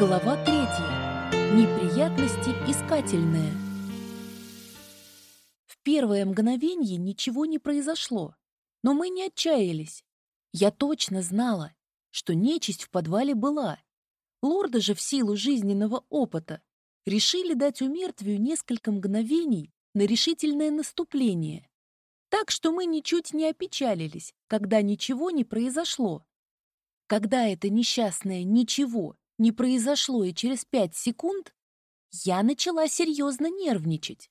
Глава третья. Неприятности искательные. В первое мгновение ничего не произошло, но мы не отчаялись. Я точно знала, что нечисть в подвале была. Лорды же в силу жизненного опыта решили дать умертвию несколько мгновений на решительное наступление. Так что мы ничуть не опечалились, когда ничего не произошло. Когда это несчастное «ничего» не произошло и через пять секунд, я начала серьезно нервничать.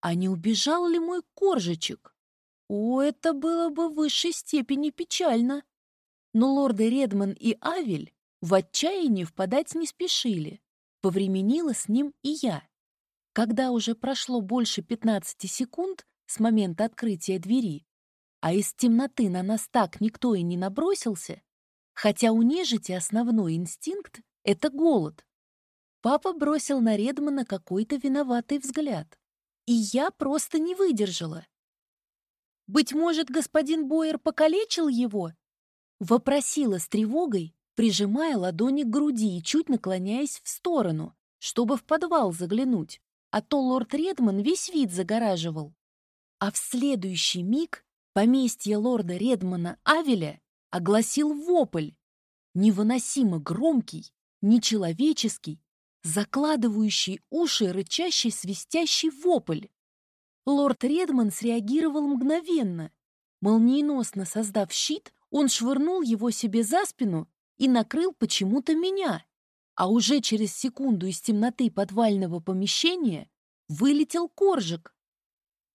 А не убежал ли мой коржичек? О, это было бы в высшей степени печально. Но лорды Редман и Авель в отчаянии впадать не спешили. Повременила с ним и я. Когда уже прошло больше 15 секунд с момента открытия двери, а из темноты на нас так никто и не набросился, хотя у нежити основной инстинкт — это голод. Папа бросил на Редмана какой-то виноватый взгляд, и я просто не выдержала. «Быть может, господин Бойер покалечил его?» — вопросила с тревогой, прижимая ладони к груди и чуть наклоняясь в сторону, чтобы в подвал заглянуть, а то лорд Редман весь вид загораживал. А в следующий миг поместье лорда Редмана Авеля огласил вопль, невыносимо громкий, нечеловеческий, закладывающий уши рычащий свистящий вопль. Лорд Редман среагировал мгновенно. Молниеносно создав щит, он швырнул его себе за спину и накрыл почему-то меня. А уже через секунду из темноты подвального помещения вылетел коржик.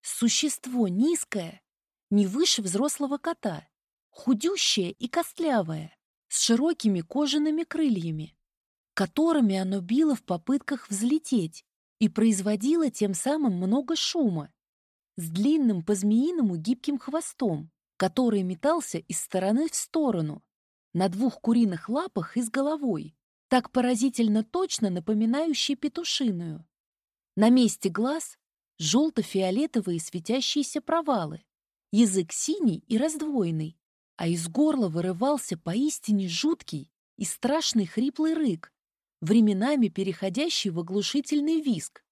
Существо низкое, не выше взрослого кота, худющее и костлявое, с широкими кожаными крыльями, которыми оно било в попытках взлететь и производило тем самым много шума, с длинным по-змеиному гибким хвостом, который метался из стороны в сторону, на двух куриных лапах и с головой, так поразительно точно напоминающей петушиную. На месте глаз желто-фиолетовые светящиеся провалы, язык синий и раздвоенный, а из горла вырывался поистине жуткий и страшный хриплый рык, временами переходящий в оглушительный визг.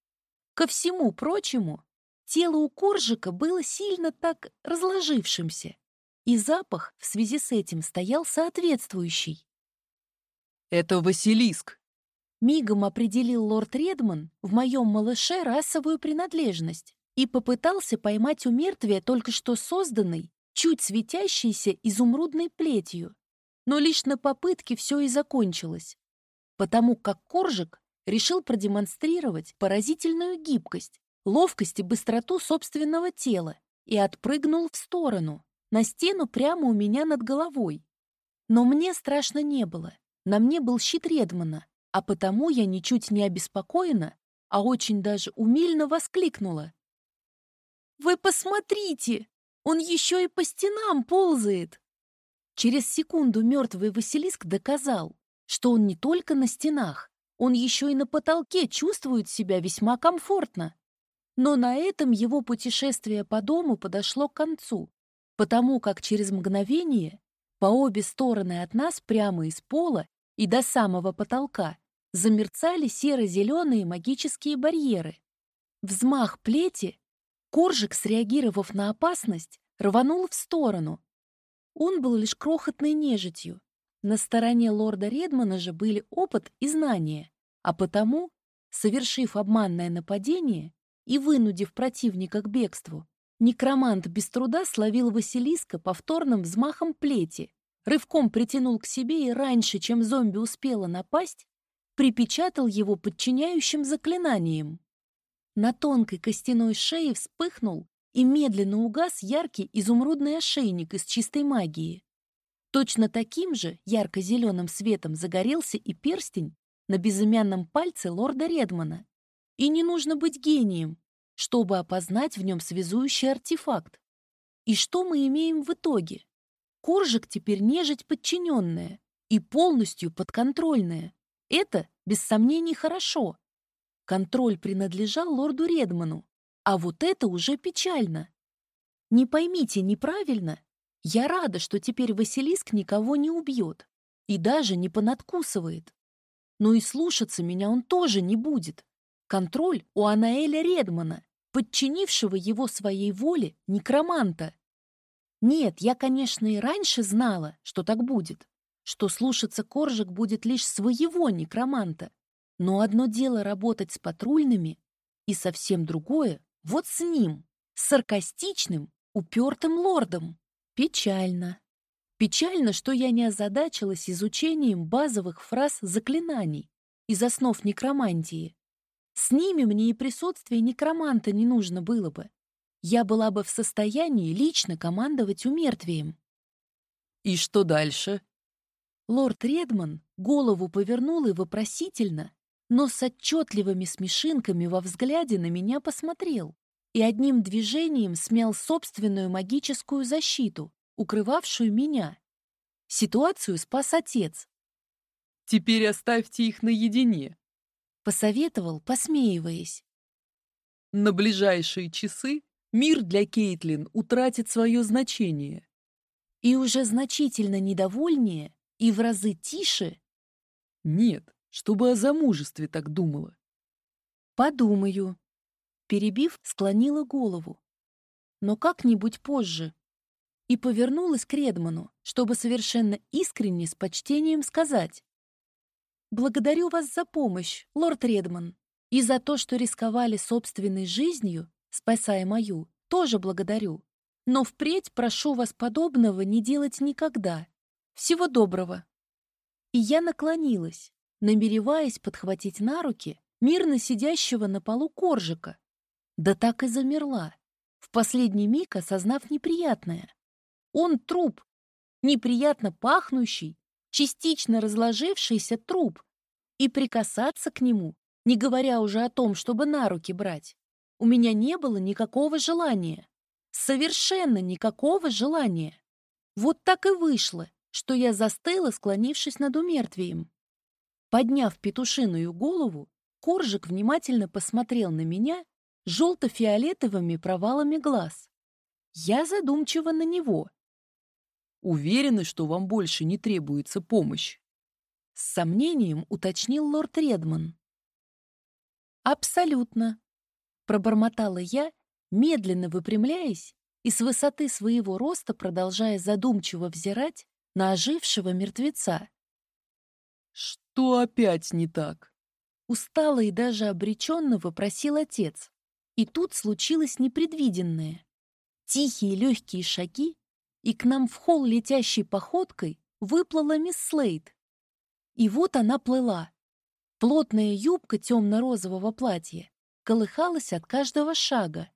Ко всему прочему, тело у коржика было сильно так разложившимся, и запах в связи с этим стоял соответствующий. «Это Василиск!» Мигом определил лорд Редман в моем малыше расовую принадлежность и попытался поймать у мертвия только что созданный, чуть светящейся изумрудной плетью. Но лишь на попытке все и закончилось, потому как Коржик решил продемонстрировать поразительную гибкость, ловкость и быстроту собственного тела и отпрыгнул в сторону, на стену прямо у меня над головой. Но мне страшно не было. На мне был щит Редмана, а потому я ничуть не обеспокоена, а очень даже умильно воскликнула. «Вы посмотрите! Он еще и по стенам ползает!» Через секунду мертвый Василиск доказал, что он не только на стенах, он еще и на потолке чувствует себя весьма комфортно. Но на этом его путешествие по дому подошло к концу, потому как через мгновение по обе стороны от нас прямо из пола и до самого потолка замерцали серо-зеленые магические барьеры. Взмах плети, коржик, среагировав на опасность, рванул в сторону. Он был лишь крохотной нежитью. На стороне лорда Редмана же были опыт и знания, а потому, совершив обманное нападение и вынудив противника к бегству, некромант без труда словил Василиска повторным взмахом плети, рывком притянул к себе и раньше, чем зомби успела напасть, припечатал его подчиняющим заклинанием. На тонкой костяной шее вспыхнул и медленно угас яркий изумрудный ошейник из чистой магии. Точно таким же ярко-зеленым светом загорелся и перстень на безымянном пальце лорда Редмана. И не нужно быть гением, чтобы опознать в нем связующий артефакт. И что мы имеем в итоге? Коржик теперь нежить подчиненная и полностью подконтрольная. Это, без сомнений, хорошо. Контроль принадлежал лорду Редману, а вот это уже печально. Не поймите неправильно, я рада, что теперь Василиск никого не убьет и даже не понадкусывает. Но и слушаться меня он тоже не будет. Контроль у Анаэля Редмана, подчинившего его своей воле некроманта. Нет, я, конечно, и раньше знала, что так будет, что слушаться Коржик будет лишь своего некроманта. Но одно дело работать с патрульными, и совсем другое — вот с ним, с саркастичным, упертым лордом. Печально. Печально, что я не озадачилась изучением базовых фраз заклинаний из основ некромантии. С ними мне и присутствие некроманта не нужно было бы. Я была бы в состоянии лично командовать умертвием. «И что дальше?» Лорд Редман голову повернул и вопросительно, но с отчетливыми смешинками во взгляде на меня посмотрел и одним движением смял собственную магическую защиту, укрывавшую меня. Ситуацию спас отец. «Теперь оставьте их наедине», — посоветовал, посмеиваясь. «На ближайшие часы мир для Кейтлин утратит свое значение». И уже значительно недовольнее и в разы тише. «Нет, чтобы о замужестве так думала». «Подумаю», перебив, склонила голову. Но как-нибудь позже. И повернулась к Редману, чтобы совершенно искренне с почтением сказать. «Благодарю вас за помощь, лорд Редман, и за то, что рисковали собственной жизнью, спасая мою, тоже благодарю. Но впредь прошу вас подобного не делать никогда. Всего доброго». И я наклонилась, намереваясь подхватить на руки мирно сидящего на полу коржика, да так и замерла, в последний миг осознав неприятное. Он труп, неприятно пахнущий, частично разложившийся труп, и прикасаться к нему, не говоря уже о том, чтобы на руки брать, у меня не было никакого желания. Совершенно никакого желания. Вот так и вышло, что я застыла, склонившись над умертвием. Подняв петушиную голову, Коржик внимательно посмотрел на меня желто-фиолетовыми провалами глаз. Я задумчиво на него. «Уверены, что вам больше не требуется помощь?» С сомнением уточнил лорд Редман. «Абсолютно», — пробормотала я, медленно выпрямляясь и с высоты своего роста продолжая задумчиво взирать на ожившего мертвеца. «Что опять не так?» Устало и даже обреченно вопросил отец. И тут случилось непредвиденное. Тихие легкие шаги, и к нам в холл летящей походкой выплыла мисс Слейд. И вот она плыла. Плотная юбка темно-розового платья колыхалась от каждого шага.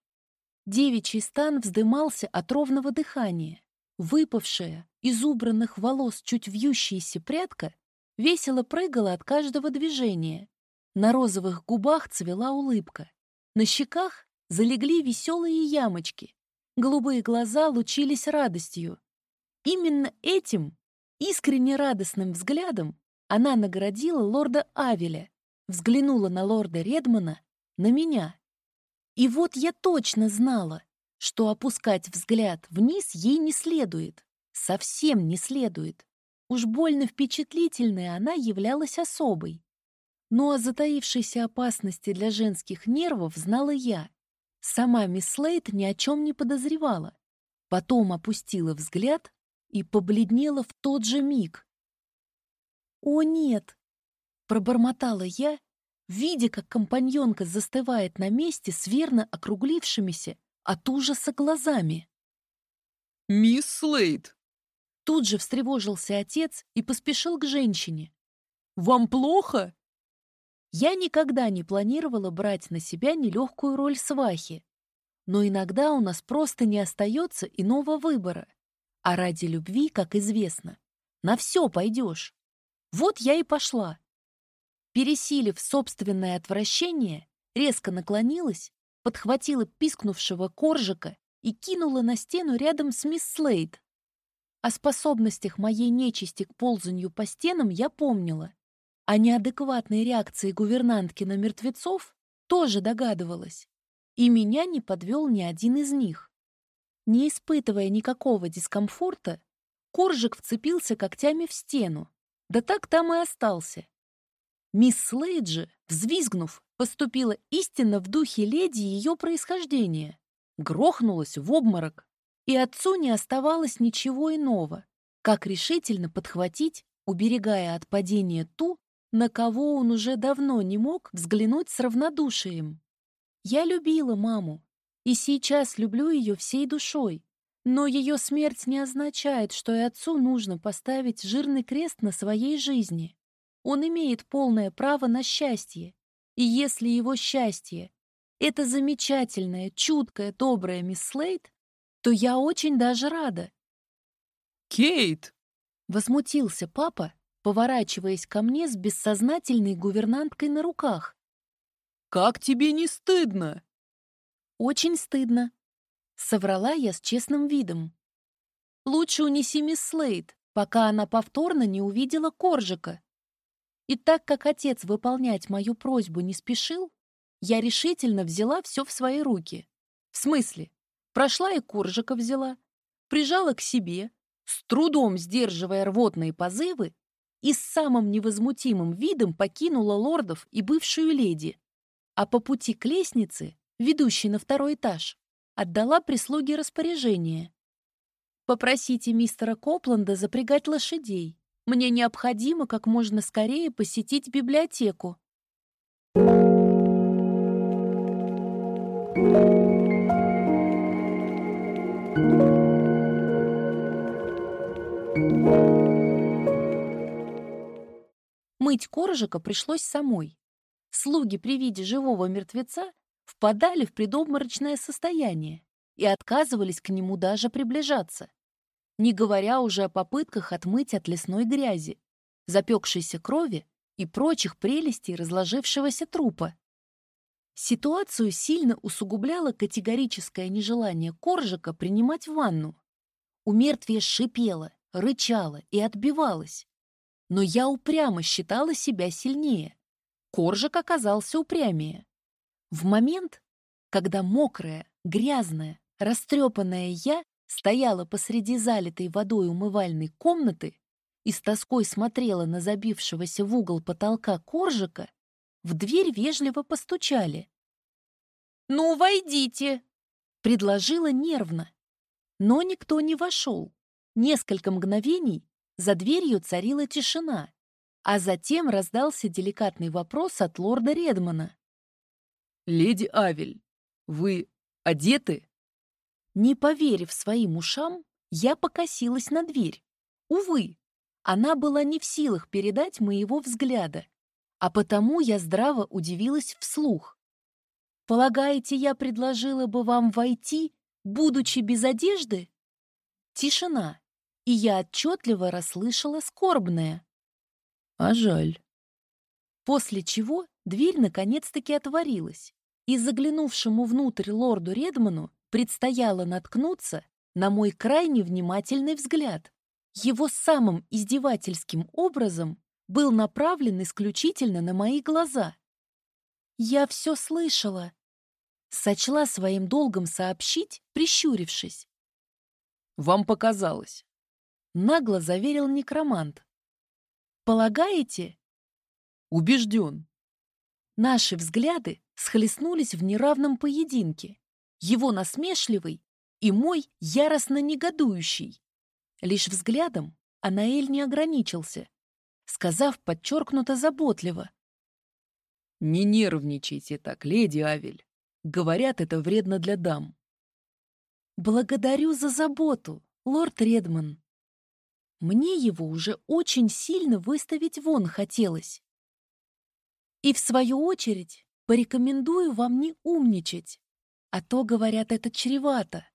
Девичий стан вздымался от ровного дыхания. Выпавшая из убранных волос чуть вьющаяся прядка весело прыгала от каждого движения. На розовых губах цвела улыбка. На щеках залегли веселые ямочки. Голубые глаза лучились радостью. Именно этим, искренне радостным взглядом, она наградила лорда Авеля, взглянула на лорда Редмана, на меня. И вот я точно знала, что опускать взгляд вниз ей не следует. Совсем не следует. Уж больно впечатлительной она являлась особой. Но о затаившейся опасности для женских нервов знала я. Сама мисс Слейт ни о чем не подозревала. Потом опустила взгляд и побледнела в тот же миг. «О, нет!» — пробормотала я, видя, как компаньонка застывает на месте с верно округлившимися от ужаса глазами. «Мисс Слейт!» Тут же встревожился отец и поспешил к женщине. «Вам плохо?» Я никогда не планировала брать на себя нелегкую роль свахи. Но иногда у нас просто не остается иного выбора. А ради любви, как известно, на все пойдешь. Вот я и пошла. Пересилив собственное отвращение, резко наклонилась, подхватила пискнувшего коржика и кинула на стену рядом с мисс Слейд. О способностях моей нечисти к ползанию по стенам я помнила. О неадекватной реакции гувернантки на мертвецов тоже догадывалась. И меня не подвел ни один из них. Не испытывая никакого дискомфорта, Коржик вцепился когтями в стену. Да так там и остался. Мисс Слейджи, взвизгнув, поступила истинно в духе леди ее происхождения. Грохнулась в обморок. И отцу не оставалось ничего иного, как решительно подхватить, уберегая от падения ту, на кого он уже давно не мог взглянуть с равнодушием. Я любила маму, и сейчас люблю ее всей душой. Но ее смерть не означает, что и отцу нужно поставить жирный крест на своей жизни. Он имеет полное право на счастье. И если его счастье — это замечательная, чуткая, добрая мисс Слейд, то я очень даже рада. «Кейт!» — возмутился папа, поворачиваясь ко мне с бессознательной гувернанткой на руках. «Как тебе не стыдно?» «Очень стыдно», — соврала я с честным видом. «Лучше унеси мисс Слейд, пока она повторно не увидела коржика». И так как отец выполнять мою просьбу не спешил, я решительно взяла все в свои руки. В смысле? Прошла и коржика взяла, прижала к себе, с трудом сдерживая рвотные позывы, и с самым невозмутимым видом покинула лордов и бывшую леди, а по пути к лестнице, ведущей на второй этаж, отдала прислуге распоряжение. «Попросите мистера Копланда запрягать лошадей. Мне необходимо как можно скорее посетить библиотеку». Мыть коржика пришлось самой. Слуги при виде живого мертвеца впадали в предобморочное состояние и отказывались к нему даже приближаться, не говоря уже о попытках отмыть от лесной грязи, запекшейся крови и прочих прелестей разложившегося трупа. Ситуацию сильно усугубляло категорическое нежелание Коржика принимать ванну. У мертвия шипело, рычало и отбивалось. Но я упрямо считала себя сильнее. Коржик оказался упрямее. В момент, когда мокрая, грязная, растрепанная я стояла посреди залитой водой умывальной комнаты и с тоской смотрела на забившегося в угол потолка коржика, в дверь вежливо постучали. «Ну, войдите!» — предложила нервно. Но никто не вошел. Несколько мгновений за дверью царила тишина, а затем раздался деликатный вопрос от лорда Редмана. «Леди Авель, вы одеты?» Не поверив своим ушам, я покосилась на дверь. Увы, она была не в силах передать моего взгляда а потому я здраво удивилась вслух. «Полагаете, я предложила бы вам войти, будучи без одежды?» Тишина, и я отчетливо расслышала скорбное. «А жаль». После чего дверь наконец-таки отворилась, и заглянувшему внутрь лорду Редману предстояло наткнуться на мой крайне внимательный взгляд. Его самым издевательским образом был направлен исключительно на мои глаза. «Я все слышала», — сочла своим долгом сообщить, прищурившись. «Вам показалось», — нагло заверил некромант. «Полагаете?» «Убежден». Наши взгляды схлестнулись в неравном поединке. Его насмешливый и мой яростно негодующий. Лишь взглядом Анаэль не ограничился сказав подчеркнуто заботливо. «Не нервничайте так, леди Авель. Говорят, это вредно для дам». «Благодарю за заботу, лорд Редман. Мне его уже очень сильно выставить вон хотелось. И в свою очередь порекомендую вам не умничать, а то, говорят, это чревато».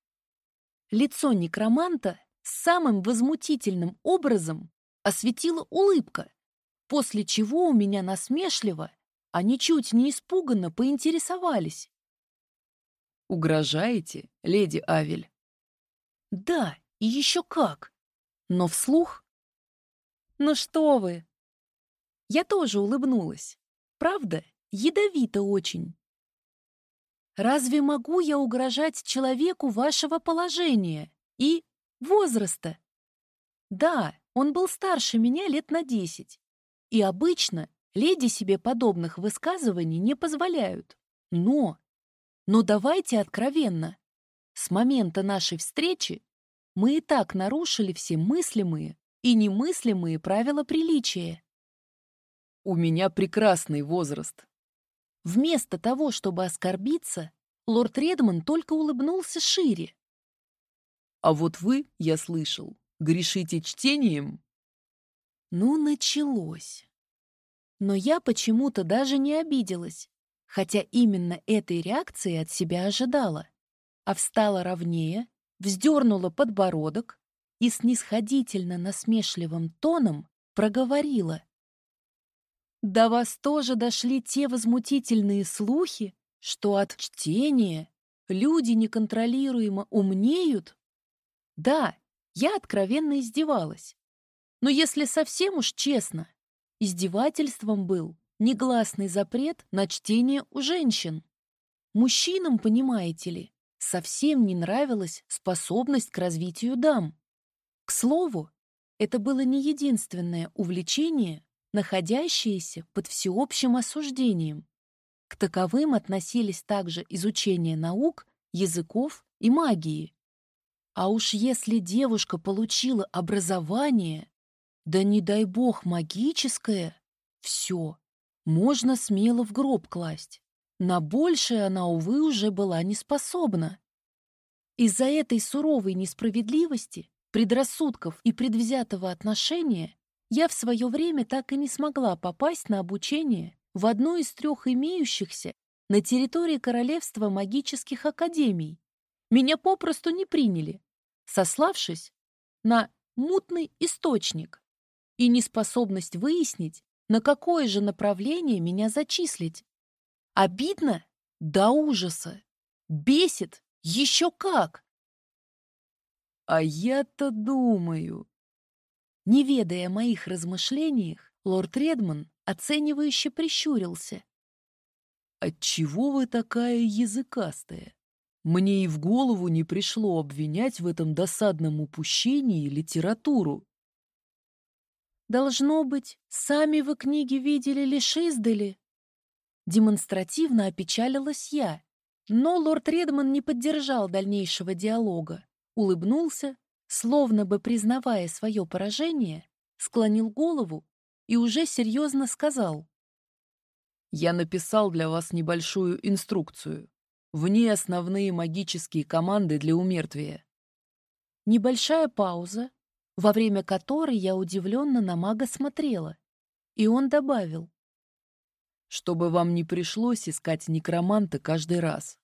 Лицо некроманта самым возмутительным образом осветила улыбка, после чего у меня насмешливо, а ничуть не испуганно поинтересовались. «Угрожаете, леди Авель?» «Да, и еще как!» Но вслух... «Ну что вы!» Я тоже улыбнулась. Правда, ядовито очень. Разве могу я угрожать человеку вашего положения и возраста? Да, он был старше меня лет на десять. И обычно Леди себе подобных высказываний не позволяют. Но, но давайте откровенно. С момента нашей встречи мы и так нарушили все мыслимые и немыслимые правила приличия. У меня прекрасный возраст. Вместо того, чтобы оскорбиться, лорд Редман только улыбнулся шире. А вот вы, я слышал, грешите чтением? Ну, началось. Но я почему-то даже не обиделась, хотя именно этой реакции от себя ожидала. А встала ровнее, вздернула подбородок и снисходительно насмешливым тоном проговорила. До вас тоже дошли те возмутительные слухи, что от чтения люди неконтролируемо умнеют? Да, я откровенно издевалась. Но если совсем уж честно, издевательством был негласный запрет на чтение у женщин. Мужчинам, понимаете ли, совсем не нравилась способность к развитию дам. К слову, это было не единственное увлечение, находящиеся под всеобщим осуждением. К таковым относились также изучение наук, языков и магии. А уж если девушка получила образование, да не дай бог магическое, все, можно смело в гроб класть. На большее она, увы, уже была не способна. Из-за этой суровой несправедливости, предрассудков и предвзятого отношения я в свое время так и не смогла попасть на обучение в одну из трех имеющихся на территории Королевства магических академий. Меня попросту не приняли, сославшись на мутный источник и неспособность выяснить, на какое же направление меня зачислить. Обидно до ужаса. Бесит еще как. А я-то думаю, не ведая о моих размышлениях, лорд Редман оценивающе прищурился. «Отчего вы такая языкастая? Мне и в голову не пришло обвинять в этом досадном упущении литературу». «Должно быть, сами вы книги видели лишь издали?» Демонстративно опечалилась я, но лорд Редман не поддержал дальнейшего диалога, улыбнулся словно бы признавая свое поражение, склонил голову и уже серьезно сказал. «Я написал для вас небольшую инструкцию. В ней основные магические команды для умертвия». Небольшая пауза, во время которой я удивленно на мага смотрела, и он добавил. «Чтобы вам не пришлось искать некроманта каждый раз».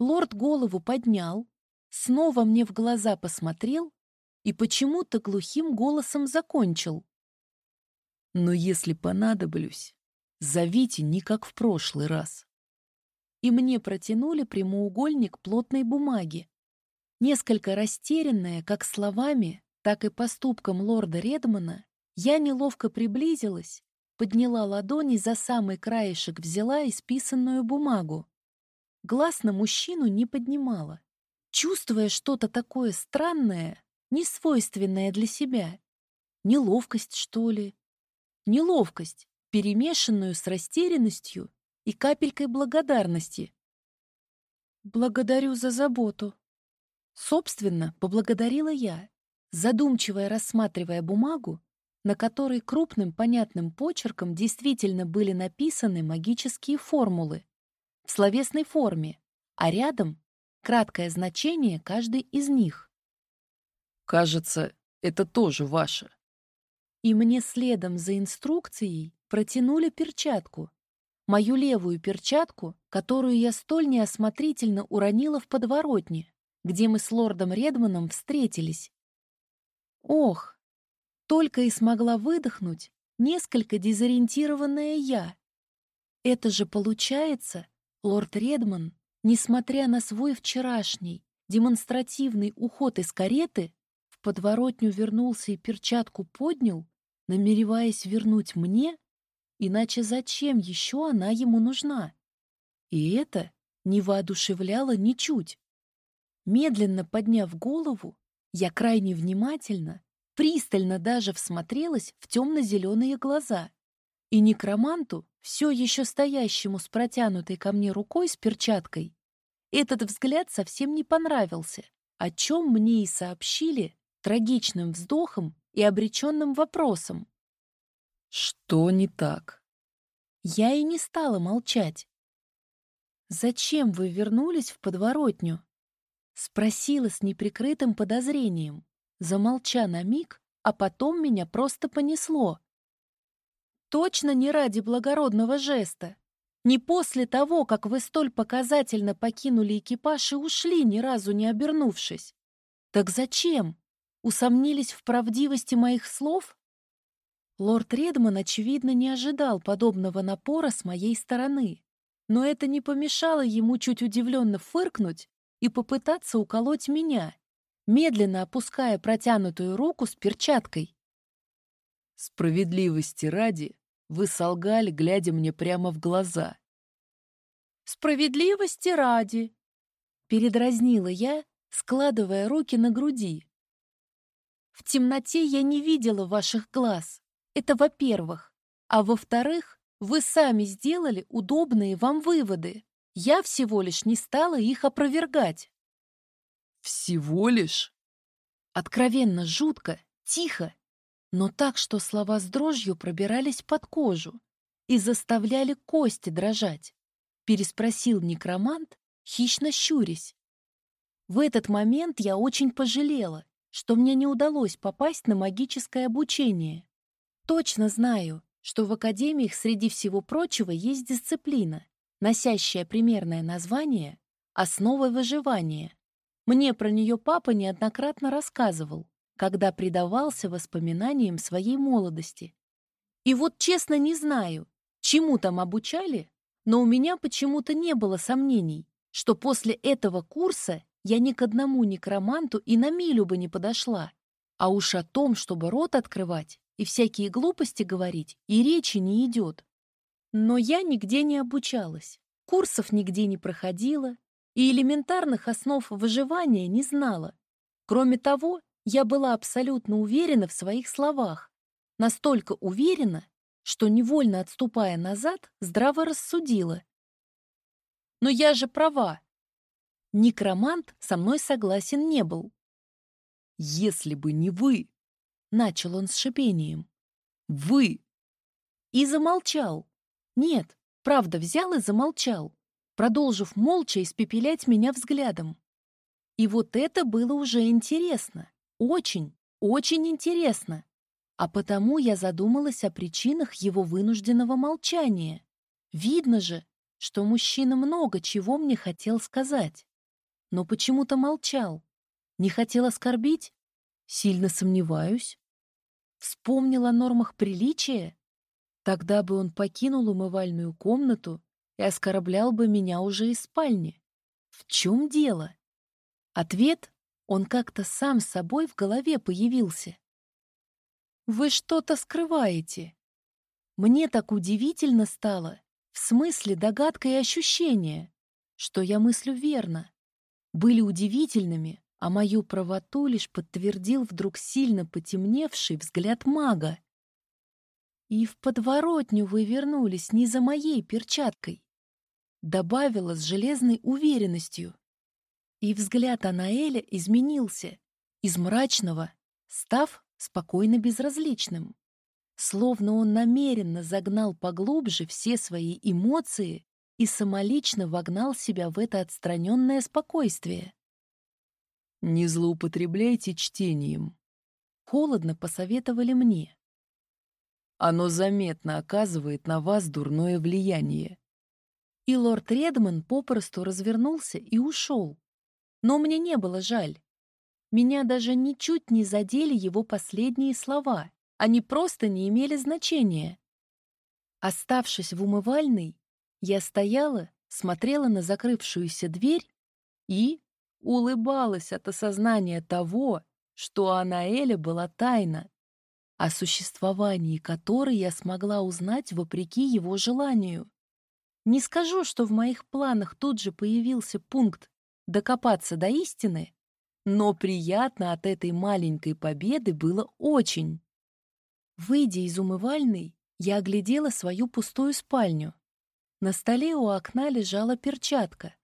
Лорд голову поднял, снова мне в глаза посмотрел и почему-то глухим голосом закончил. «Но если понадоблюсь, зовите не как в прошлый раз». И мне протянули прямоугольник плотной бумаги. Несколько растерянная как словами, так и поступком лорда Редмана, я неловко приблизилась, подняла ладони за самый краешек взяла исписанную бумагу. Глаз на мужчину не поднимала чувствуя что-то такое странное, несвойственное для себя. Неловкость, что ли? Неловкость, перемешанную с растерянностью и капелькой благодарности. «Благодарю за заботу». Собственно, поблагодарила я, задумчиво рассматривая бумагу, на которой крупным понятным почерком действительно были написаны магические формулы в словесной форме, а рядом краткое значение каждой из них. «Кажется, это тоже ваше». И мне следом за инструкцией протянули перчатку. Мою левую перчатку, которую я столь неосмотрительно уронила в подворотне, где мы с лордом Редманом встретились. Ох, только и смогла выдохнуть несколько дезориентированная я. Это же получается, лорд Редман Несмотря на свой вчерашний демонстративный уход из кареты, в подворотню вернулся и перчатку поднял, намереваясь вернуть мне, иначе зачем еще она ему нужна? И это не воодушевляло ничуть. Медленно подняв голову, я крайне внимательно, пристально даже всмотрелась в темно-зеленые глаза. И некроманту, все еще стоящему с протянутой ко мне рукой с перчаткой, этот взгляд совсем не понравился, о чем мне и сообщили трагичным вздохом и обреченным вопросом. «Что не так?» Я и не стала молчать. «Зачем вы вернулись в подворотню?» Спросила с неприкрытым подозрением, замолча на миг, а потом меня просто понесло. Точно не ради благородного жеста. Не после того, как вы столь показательно покинули экипаж и ушли, ни разу не обернувшись. Так зачем? Усомнились в правдивости моих слов? Лорд Редман, очевидно, не ожидал подобного напора с моей стороны, но это не помешало ему чуть удивленно фыркнуть и попытаться уколоть меня, медленно опуская протянутую руку с перчаткой. Справедливости ради, вы солгали, глядя мне прямо в глаза. Справедливости ради, передразнила я, складывая руки на груди. В темноте я не видела ваших глаз. Это во-первых. А во-вторых, вы сами сделали удобные вам выводы. Я всего лишь не стала их опровергать. Всего лишь? Откровенно жутко, тихо, но так, что слова с дрожью пробирались под кожу и заставляли кости дрожать, переспросил некромант, хищно щурясь. В этот момент я очень пожалела, что мне не удалось попасть на магическое обучение. Точно знаю, что в академиях среди всего прочего есть дисциплина, носящая примерное название «Основы выживания». Мне про нее папа неоднократно рассказывал, когда предавался воспоминаниям своей молодости. И вот честно не знаю, чему там обучали, но у меня почему-то не было сомнений, что после этого курса я ни к одному некроманту и на милю бы не подошла. А уж о том, чтобы рот открывать и всякие глупости говорить, и речи не идет. Но я нигде не обучалась, курсов нигде не проходила и элементарных основ выживания не знала. Кроме того, я была абсолютно уверена в своих словах. Настолько уверена, что, невольно отступая назад, здраво рассудила. Но я же права. Некромант со мной согласен не был. «Если бы не вы!» — начал он с шипением. «Вы!» И замолчал. Нет, правда, взял и замолчал, продолжив молча испепелять меня взглядом. И вот это было уже интересно. Очень, очень интересно. А потому я задумалась о причинах его вынужденного молчания. Видно же, что мужчина много чего мне хотел сказать но почему-то молчал. Не хотел оскорбить? Сильно сомневаюсь. Вспомнил о нормах приличия? Тогда бы он покинул умывальную комнату и оскорблял бы меня уже из спальни. В чем дело? Ответ он как-то сам собой в голове появился. Вы что-то скрываете. Мне так удивительно стало, в смысле догадка и ощущение, что я мыслю верно были удивительными, а мою правоту лишь подтвердил вдруг сильно потемневший взгляд мага. «И в подворотню вы вернулись не за моей перчаткой», добавила с железной уверенностью. И взгляд Анаэля изменился, из мрачного, став спокойно безразличным. Словно он намеренно загнал поглубже все свои эмоции и самолично вогнал себя в это отстраненное спокойствие. «Не злоупотребляйте чтением», — холодно посоветовали мне. «Оно заметно оказывает на вас дурное влияние». И лорд Редман попросту развернулся и ушел. Но мне не было жаль. Меня даже ничуть не задели его последние слова. Они просто не имели значения. Оставшись в умывальной, я стояла, смотрела на закрывшуюся дверь и улыбалась от осознания того, что Анаэля была тайна, о существовании которой я смогла узнать вопреки его желанию. Не скажу, что в моих планах тут же появился пункт «докопаться до истины», но приятно от этой маленькой победы было очень. Выйдя из умывальной, Я оглядела свою пустую спальню. На столе у окна лежала перчатка.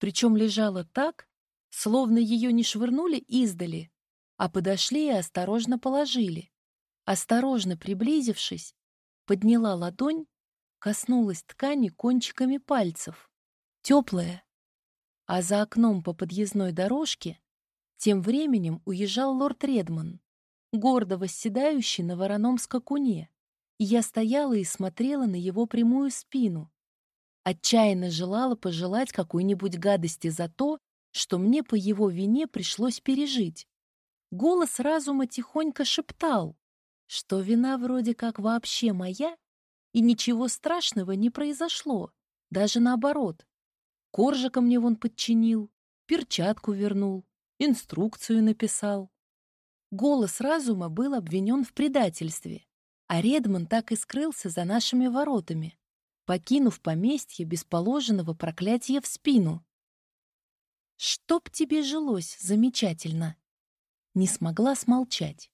Причем лежала так, словно ее не швырнули издали, а подошли и осторожно положили. Осторожно приблизившись, подняла ладонь, коснулась ткани кончиками пальцев. Теплая. А за окном по подъездной дорожке тем временем уезжал лорд Редман, гордо восседающий на вороном скакуне, и я стояла и смотрела на его прямую спину. Отчаянно желала пожелать какой-нибудь гадости за то, что мне по его вине пришлось пережить. Голос разума тихонько шептал, что вина вроде как вообще моя, и ничего страшного не произошло, даже наоборот. Коржика мне вон подчинил, перчатку вернул, инструкцию написал. Голос разума был обвинен в предательстве, а Редман так и скрылся за нашими воротами, покинув поместье без положенного проклятия в спину. «Чтоб тебе жилось замечательно!» Не смогла смолчать.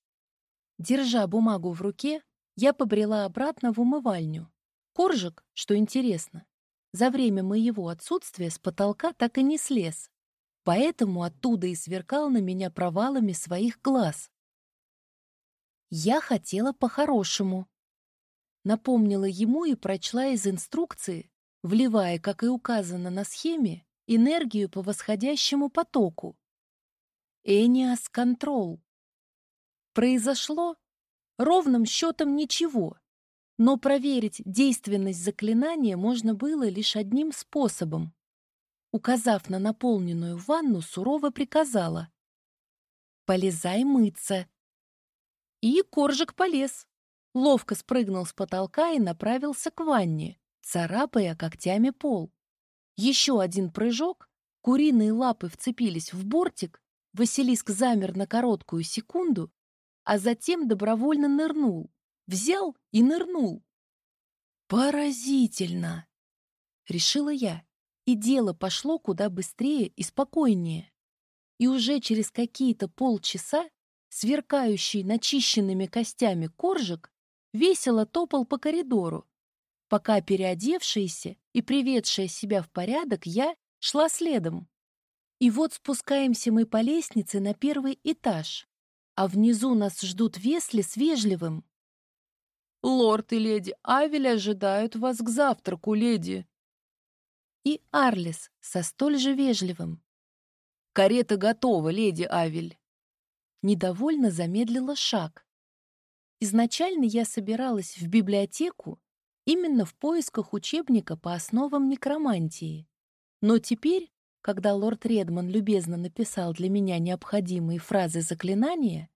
Держа бумагу в руке, я побрела обратно в умывальню. Коржик, что интересно, за время моего отсутствия с потолка так и не слез, поэтому оттуда и сверкал на меня провалами своих глаз. Я хотела по-хорошему. Напомнила ему и прочла из инструкции, вливая, как и указано на схеме, энергию по восходящему потоку. Эниас Контрол. Произошло ровным счетом ничего, но проверить действенность заклинания можно было лишь одним способом. Указав на наполненную ванну, сурово приказала «Полезай мыться». И коржик полез, ловко спрыгнул с потолка и направился к ванне, царапая когтями пол. Еще один прыжок, куриные лапы вцепились в бортик, Василиск замер на короткую секунду а затем добровольно нырнул. Взял и нырнул. «Поразительно!» — решила я. И дело пошло куда быстрее и спокойнее. И уже через какие-то полчаса сверкающий начищенными костями коржик весело топал по коридору, пока переодевшаяся и приведшая себя в порядок я шла следом. И вот спускаемся мы по лестнице на первый этаж а внизу нас ждут Весли с вежливым. «Лорд и леди Авель ожидают вас к завтраку, леди!» И Арлис со столь же вежливым. «Карета готова, леди Авель!» Недовольно замедлила шаг. Изначально я собиралась в библиотеку именно в поисках учебника по основам некромантии. Но теперь, когда лорд Редман любезно написал для меня необходимые фразы заклинания,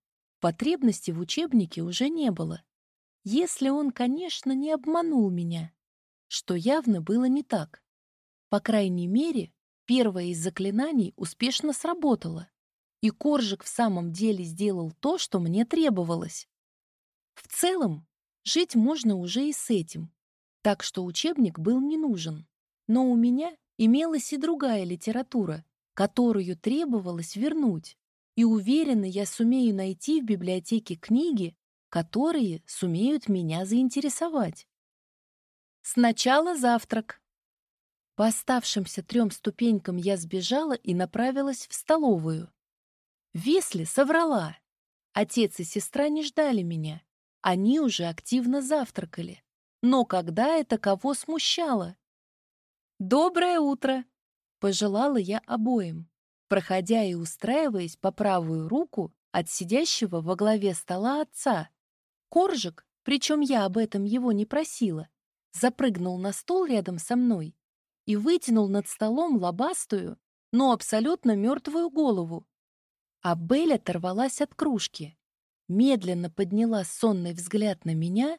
Потребности в учебнике уже не было. Если он, конечно, не обманул меня, что явно было не так. По крайней мере, первое из заклинаний успешно сработало, и Коржик в самом деле сделал то, что мне требовалось. В целом, жить можно уже и с этим, так что учебник был не нужен. Но у меня имелась и другая литература, которую требовалось вернуть и уверена, я сумею найти в библиотеке книги, которые сумеют меня заинтересовать. Сначала завтрак. По оставшимся трем ступенькам я сбежала и направилась в столовую. Весли соврала. Отец и сестра не ждали меня. Они уже активно завтракали. Но когда это кого смущало? «Доброе утро!» — пожелала я обоим проходя и устраиваясь по правую руку от сидящего во главе стола отца. Коржик, причем я об этом его не просила, запрыгнул на стол рядом со мной и вытянул над столом лобастую, но абсолютно мертвую голову. А Белль оторвалась от кружки, медленно подняла сонный взгляд на меня,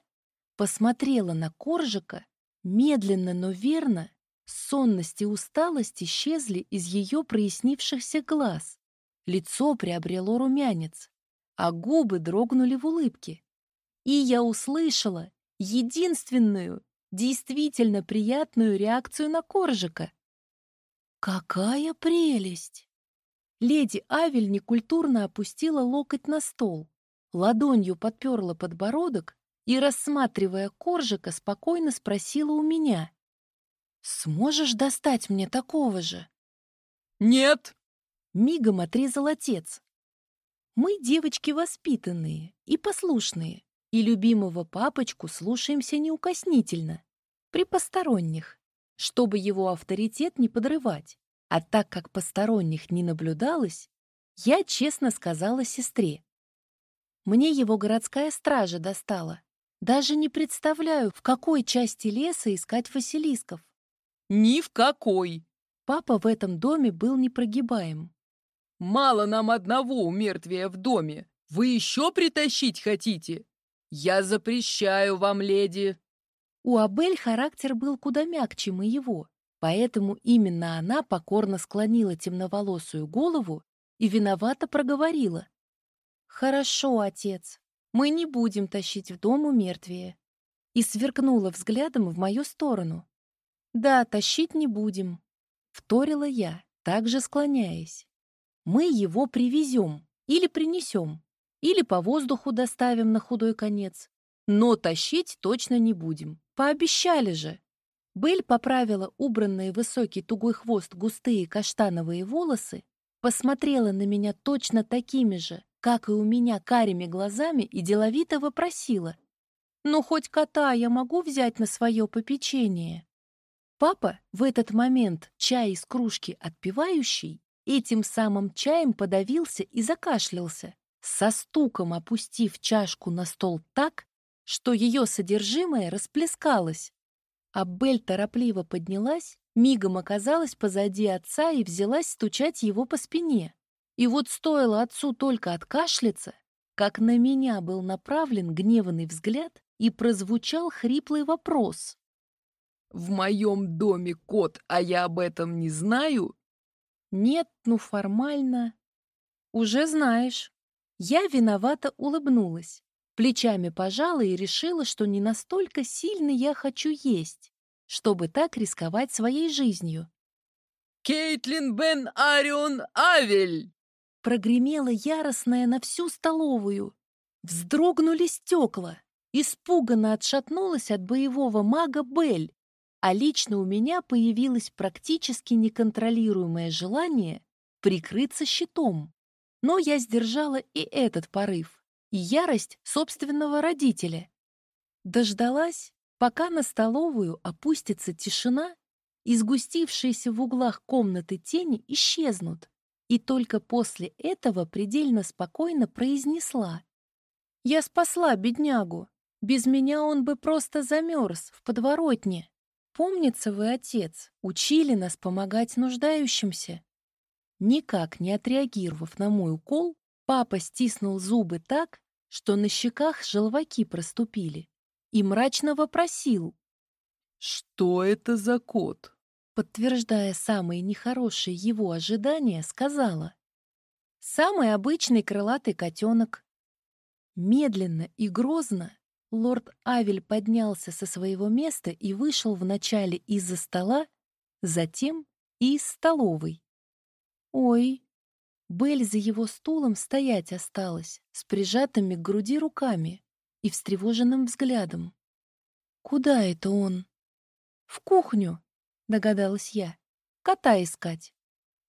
посмотрела на Коржика, медленно, но верно Сонность и усталость исчезли из ее прояснившихся глаз. Лицо приобрело румянец, а губы дрогнули в улыбке. И я услышала единственную, действительно приятную реакцию на Коржика. «Какая прелесть!» Леди Авель некультурно опустила локоть на стол, ладонью подперла подбородок и, рассматривая коржика, спокойно спросила у меня. «Сможешь достать мне такого же?» «Нет!» — мигом отрезал отец. Мы девочки воспитанные и послушные, и любимого папочку слушаемся неукоснительно, при посторонних, чтобы его авторитет не подрывать. А так как посторонних не наблюдалось, я честно сказала сестре. Мне его городская стража достала. Даже не представляю, в какой части леса искать Василисков. Ни в какой. Папа в этом доме был непрогибаем. Мало нам одного умертвия в доме. Вы еще притащить хотите? Я запрещаю вам, леди. У Абель характер был куда мягче моего, поэтому именно она покорно склонила темноволосую голову и виновато проговорила. «Хорошо, отец, мы не будем тащить в дом умертвие». И сверкнула взглядом в мою сторону. «Да, тащить не будем», — вторила я, также склоняясь. «Мы его привезем или принесем, или по воздуху доставим на худой конец, но тащить точно не будем. Пообещали же!» Бель поправила убранные высокий тугой хвост густые каштановые волосы посмотрела на меня точно такими же, как и у меня карими глазами, и деловито вопросила. «Ну, хоть кота я могу взять на свое попечение?» Папа в этот момент чай из кружки отпивающий этим самым чаем подавился и закашлялся, со стуком опустив чашку на стол так, что ее содержимое расплескалось. А Бель торопливо поднялась мигом оказалась позади отца и взялась стучать его по спине. И вот стоило отцу только откашляться, как на меня был направлен гневанный взгляд и прозвучал хриплый вопрос. «В моем доме кот, а я об этом не знаю?» «Нет, ну формально...» «Уже знаешь». Я виновато улыбнулась, плечами пожала и решила, что не настолько сильно я хочу есть чтобы так рисковать своей жизнью. «Кейтлин Бен Арион Авель!» Прогремела яростная на всю столовую. Вздрогнули стекла. Испуганно отшатнулась от боевого мага Бель, а лично у меня появилось практически неконтролируемое желание прикрыться щитом. Но я сдержала и этот порыв, и ярость собственного родителя. Дождалась, пока на столовую опустится тишина, и сгустившиеся в углах комнаты тени исчезнут, и только после этого предельно спокойно произнесла. «Я спасла беднягу. Без меня он бы просто замерз в подворотне. Помнится вы, отец, учили нас помогать нуждающимся». Никак не отреагировав на мой укол, папа стиснул зубы так, что на щеках желваки проступили и мрачно вопросил. «Что это за кот?» Подтверждая самые нехорошие его ожидания, сказала. «Самый обычный крылатый котенок». Медленно и грозно лорд Авель поднялся со своего места и вышел вначале из-за стола, затем и из столовой. «Ой!» Бель за его стулом стоять осталась, с прижатыми к груди руками и встревоженным взглядом. «Куда это он?» «В кухню», — догадалась я. «Кота искать».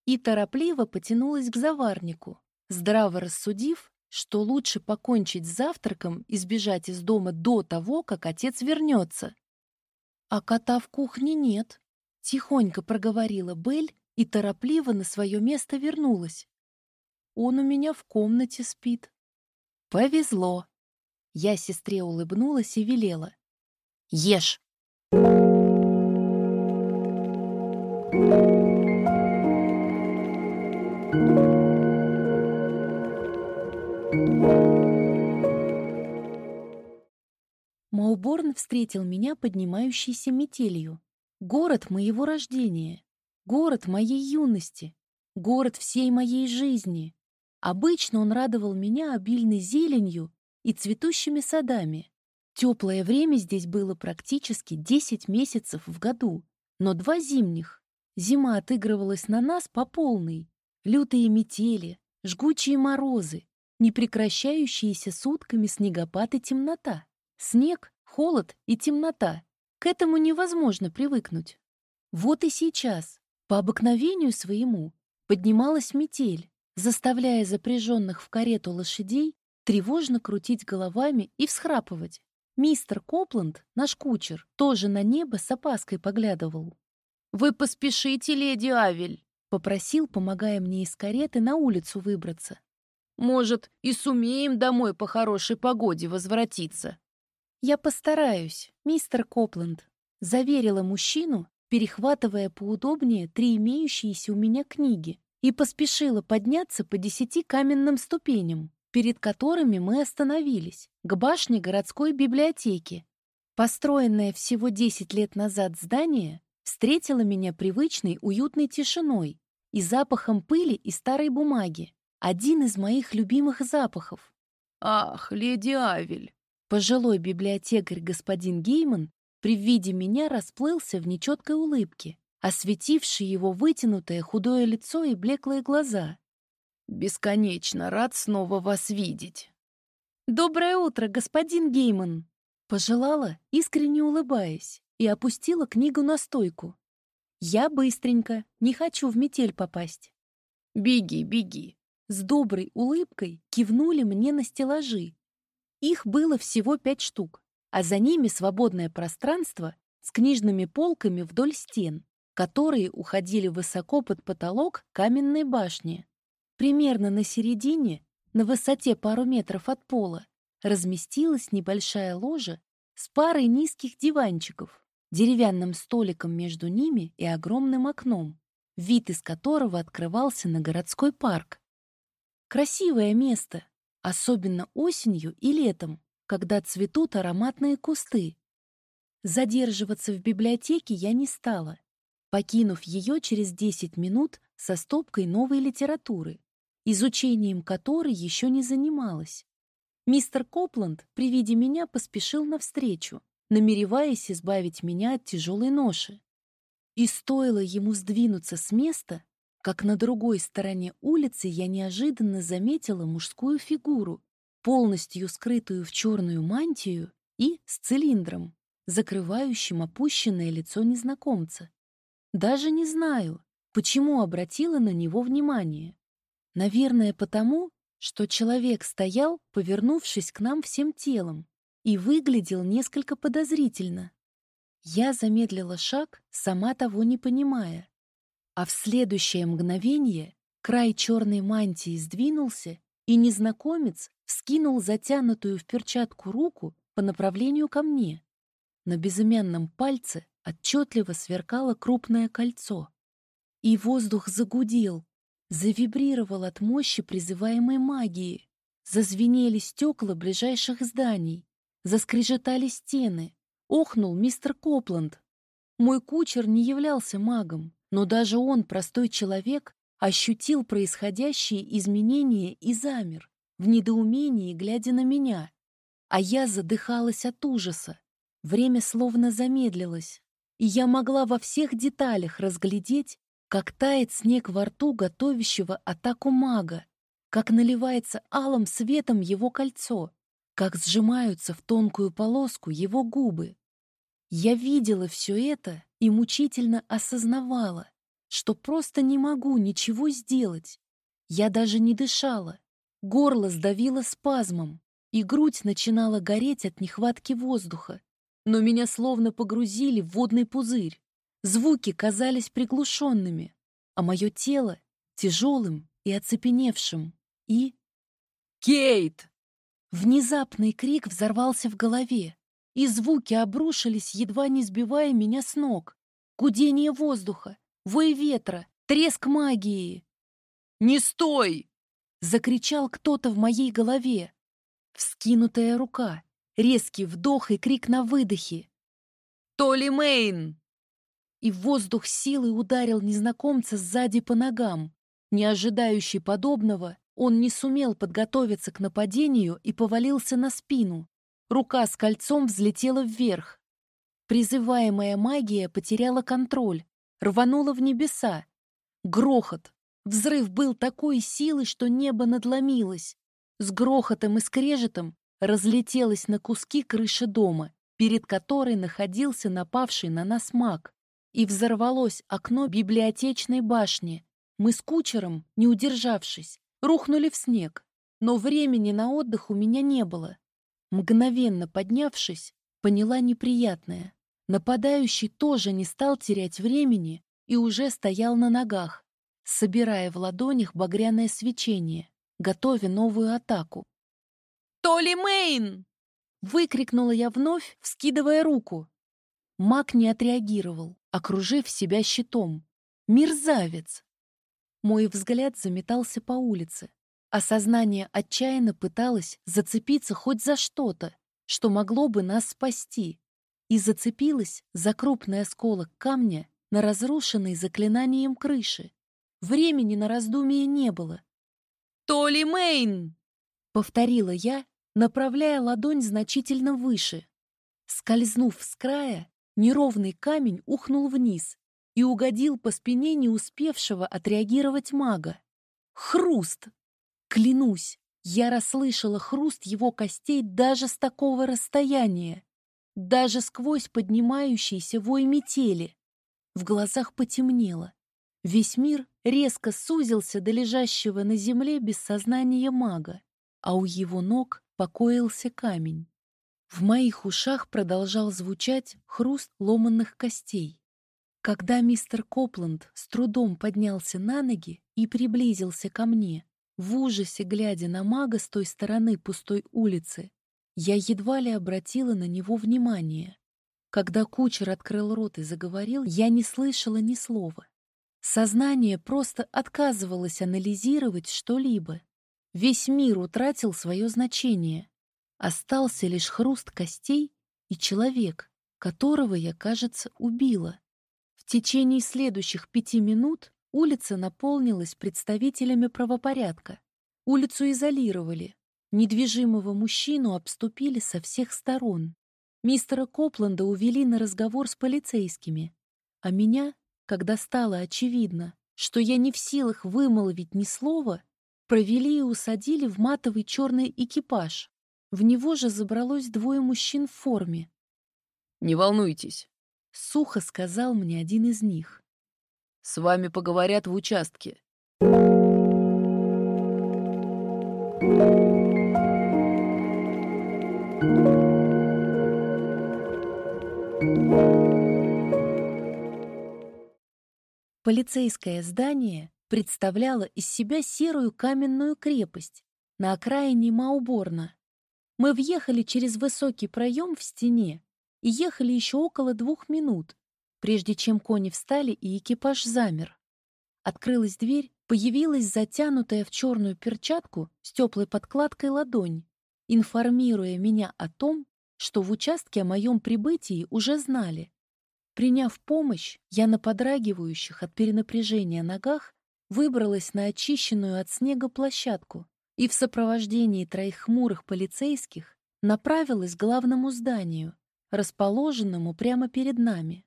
И торопливо потянулась к заварнику, здраво рассудив, что лучше покончить с завтраком и сбежать из дома до того, как отец вернется. «А кота в кухне нет», — тихонько проговорила Бель и торопливо на свое место вернулась. «Он у меня в комнате спит». «Повезло», я сестре улыбнулась и велела. «Ешь!» Встретил меня поднимающейся метелью. Город моего рождения, город моей юности, город всей моей жизни. Обычно он радовал меня обильной зеленью и цветущими садами. Теплое время здесь было практически 10 месяцев в году, но два зимних. Зима отыгрывалась на нас по полной. Лютые метели, жгучие морозы, непрекращающиеся сутками снегопад и темнота. Снег, холод и темнота. К этому невозможно привыкнуть. Вот и сейчас, по обыкновению своему, поднималась метель, заставляя запряженных в карету лошадей тревожно крутить головами и всхрапывать. Мистер Копланд, наш кучер, тоже на небо с опаской поглядывал. «Вы поспешите, леди Авель!» — попросил, помогая мне из кареты на улицу выбраться. «Может, и сумеем домой по хорошей погоде возвратиться?» «Я постараюсь, мистер Копланд», — заверила мужчину, перехватывая поудобнее три имеющиеся у меня книги, и поспешила подняться по десяти каменным ступеням, перед которыми мы остановились, к башне городской библиотеки. Построенное всего 10 лет назад здание встретило меня привычной уютной тишиной и запахом пыли и старой бумаги. Один из моих любимых запахов. «Ах, леди Авель!» Пожилой библиотекарь господин Гейман при виде меня расплылся в нечеткой улыбке, осветившей его вытянутое худое лицо и блеклые глаза. Бесконечно рад снова вас видеть. Доброе утро, господин Гейман. Пожелала, искренне улыбаясь, и опустила книгу на стойку. Я быстренько, не хочу в метель попасть. Беги, беги. С доброй улыбкой кивнули мне на стеллажи. Их было всего пять штук, а за ними свободное пространство с книжными полками вдоль стен, которые уходили высоко под потолок каменной башни. Примерно на середине, на высоте пару метров от пола, разместилась небольшая ложа с парой низких диванчиков, деревянным столиком между ними и огромным окном, вид из которого открывался на городской парк. Красивое место, особенно осенью и летом, когда цветут ароматные кусты. Задерживаться в библиотеке я не стала, покинув ее через 10 минут со стопкой новой литературы, изучением которой еще не занималась. Мистер Копланд при виде меня поспешил навстречу, намереваясь избавить меня от тяжелой ноши. И стоило ему сдвинуться с места, как на другой стороне улицы я неожиданно заметила мужскую фигуру, полностью скрытую в черную мантию и с цилиндром, закрывающим опущенное лицо незнакомца. Даже не знаю, почему обратила на него внимание. Наверное, потому, что человек стоял, повернувшись к нам всем телом, и выглядел несколько подозрительно. Я замедлила шаг, сама того не понимая. А в следующее мгновение край черной мантии сдвинулся, и незнакомец вскинул затянутую в перчатку руку по направлению ко мне. На безымянном пальце отчетливо сверкало крупное кольцо. И воздух загудел, завибрировал от мощи призываемой магии. Зазвенели стекла ближайших зданий, заскрежетали стены, охнул мистер Копланд. Мой кучер не являлся магом, но даже он, простой человек, ощутил происходящие изменения и замер, в недоумении, глядя на меня. А я задыхалась от ужаса. Время словно замедлилось, и я могла во всех деталях разглядеть, как тает снег во рту готовящего атаку мага, как наливается алым светом его кольцо, как сжимаются в тонкую полоску его губы. Я видела все это и мучительно осознавала, что просто не могу ничего сделать. Я даже не дышала. Горло сдавило спазмом, и грудь начинала гореть от нехватки воздуха. Но меня словно погрузили в водный пузырь. Звуки казались приглушенными, а мое тело — тяжелым и оцепеневшим. И... «Кейт!» Внезапный крик взорвался в голове, и звуки обрушились, едва не сбивая меня с ног. Гудение воздуха, вой ветра, треск магии. «Не стой!» — закричал кто-то в моей голове. Вскинутая рука, резкий вдох и крик на выдохе. «Толи Мейн!» и воздух силой ударил незнакомца сзади по ногам. Не ожидающий подобного, он не сумел подготовиться к нападению и повалился на спину. Рука с кольцом взлетела вверх. Призываемая магия потеряла контроль, рванула в небеса. Грохот. Взрыв был такой силы, что небо надломилось. С грохотом и скрежетом разлетелась на куски крыши дома, перед которой находился напавший на нас маг, и взорвалось окно библиотечной башни. Мы с кучером, не удержавшись, рухнули в снег, но времени на отдых у меня не было. Мгновенно поднявшись, поняла неприятное. Нападающий тоже не стал терять времени и уже стоял на ногах, собирая в ладонях багряное свечение, готовя новую атаку. «Толи Мейн!» — выкрикнула я вновь, вскидывая руку. Маг не отреагировал, окружив себя щитом. «Мерзавец!» Мой взгляд заметался по улице, а сознание отчаянно пыталось зацепиться хоть за что-то, что могло бы нас спасти, и зацепилась за крупный осколок камня на разрушенной заклинанием крыши. Времени на раздумие не было. «Толи Мейн!» — повторила я, направляя ладонь значительно выше. Скользнув с края, неровный камень ухнул вниз и угодил по спине не успевшего отреагировать мага. Хруст! Клянусь, я расслышала хруст его костей даже с такого расстояния, даже сквозь поднимающийся вой метели. В глазах потемнело. Весь мир резко сузился до лежащего на земле без сознания мага, а у его ног покоился камень. В моих ушах продолжал звучать хруст ломанных костей. Когда мистер Копланд с трудом поднялся на ноги и приблизился ко мне, в ужасе глядя на мага с той стороны пустой улицы, я едва ли обратила на него внимание. Когда кучер открыл рот и заговорил, я не слышала ни слова. Сознание просто отказывалось анализировать что-либо. Весь мир утратил свое значение. Остался лишь хруст костей и человек, которого я, кажется, убила. В течение следующих пяти минут улица наполнилась представителями правопорядка. Улицу изолировали. Недвижимого мужчину обступили со всех сторон. Мистера Копланда увели на разговор с полицейскими. А меня, когда стало очевидно, что я не в силах вымолвить ни слова, провели и усадили в матовый черный экипаж. В него же забралось двое мужчин в форме. «Не волнуйтесь», — сухо сказал мне один из них. «С вами поговорят в участке». Полицейское здание представляло из себя серую каменную крепость на окраине Мауборна. Мы въехали через высокий проем в стене и ехали еще около двух минут, прежде чем кони встали и экипаж замер. Открылась дверь, появилась затянутая в черную перчатку с теплой подкладкой ладонь, информируя меня о том, что в участке о моем прибытии уже знали. Приняв помощь, я на подрагивающих от перенапряжения ногах выбралась на очищенную от снега площадку и в сопровождении троих хмурых полицейских направилась к главному зданию, расположенному прямо перед нами.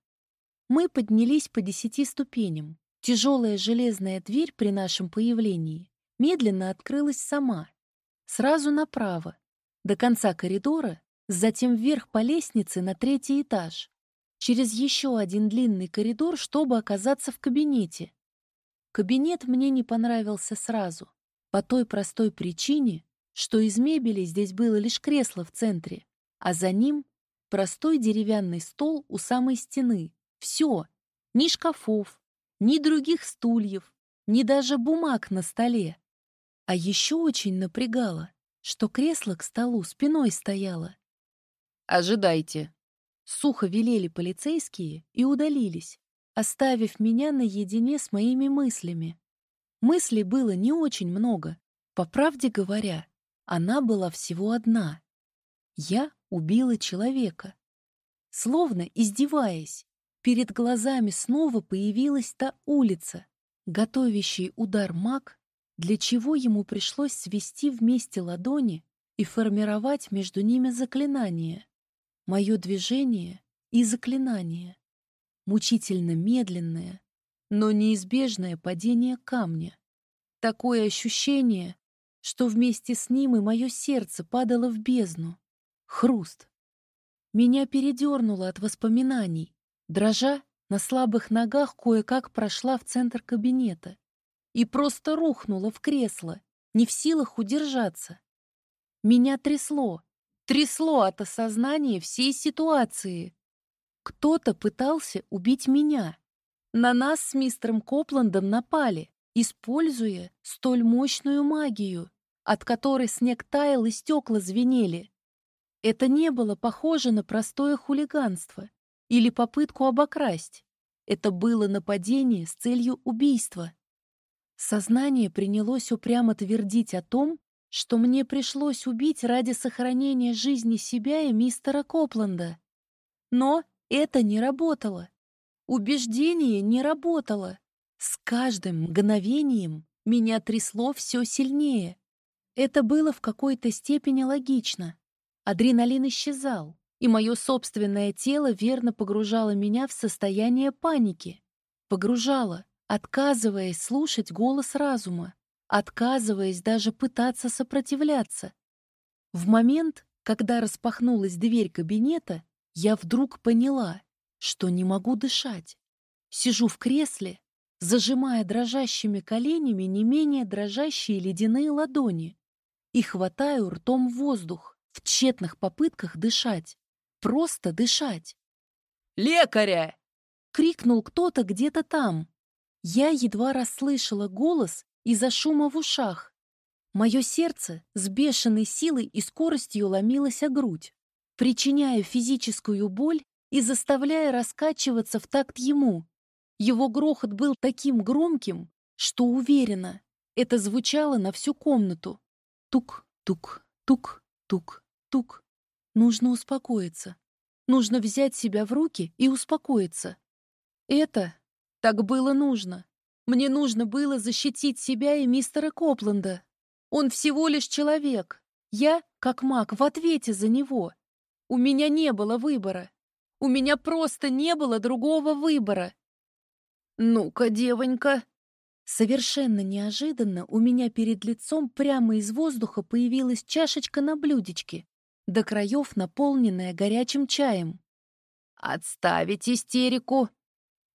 Мы поднялись по десяти ступеням. Тяжелая железная дверь при нашем появлении медленно открылась сама. Сразу направо, до конца коридора, затем вверх по лестнице на третий этаж, через еще один длинный коридор, чтобы оказаться в кабинете. Кабинет мне не понравился сразу, по той простой причине, что из мебели здесь было лишь кресло в центре, а за ним простой деревянный стол у самой стены. Все, ни шкафов, ни других стульев, ни даже бумаг на столе. А еще очень напрягало, что кресло к столу спиной стояло. «Ожидайте», — сухо велели полицейские и удалились, оставив меня наедине с моими мыслями. Мыслей было не очень много. По правде говоря, она была всего одна. Я убила человека. Словно издеваясь, перед глазами снова появилась та улица, готовящий удар маг, для чего ему пришлось свести вместе ладони и формировать между ними заклинание. Мое движение и заклинание. Мучительно медленное, но неизбежное падение камня. Такое ощущение, что вместе с ним и мое сердце падало в бездну. Хруст. Меня передернуло от воспоминаний. Дрожа, на слабых ногах кое-как прошла в центр кабинета и просто рухнула в кресло, не в силах удержаться. Меня трясло, трясло от осознания всей ситуации. Кто-то пытался убить меня. На нас с мистером Копландом напали, используя столь мощную магию, от которой снег таял и стекла звенели. Это не было похоже на простое хулиганство или попытку обокрасть. Это было нападение с целью убийства. Сознание принялось упрямо твердить о том, что мне пришлось убить ради сохранения жизни себя и мистера Копланда. Но это не работало. Убеждение не работало. С каждым мгновением меня трясло все сильнее. Это было в какой-то степени логично. Адреналин исчезал, и мое собственное тело верно погружало меня в состояние паники. Погружало, отказываясь слушать голос разума, отказываясь даже пытаться сопротивляться. В момент, когда распахнулась дверь кабинета, я вдруг поняла, что не могу дышать. Сижу в кресле, зажимая дрожащими коленями не менее дрожащие ледяные ладони и хватаю ртом воздух в тщетных попытках дышать. Просто дышать. «Лекаря!» — крикнул кто-то где-то там. Я едва расслышала голос из-за шума в ушах. Мое сердце с бешеной силой и скоростью ломилось о грудь, причиняя физическую боль и заставляя раскачиваться в такт ему. Его грохот был таким громким, что уверена, это звучало на всю комнату. Тук, тук, тук, тук, тук. Нужно успокоиться. Нужно взять себя в руки и успокоиться. Это так было нужно. Мне нужно было защитить себя и мистера Копленда. Он всего лишь человек. Я, как маг, в ответе за него. У меня не было выбора. У меня просто не было другого выбора. «Ну-ка, девонька!» Совершенно неожиданно у меня перед лицом прямо из воздуха появилась чашечка на блюдечке, до краев наполненная горячим чаем. «Отставить истерику!»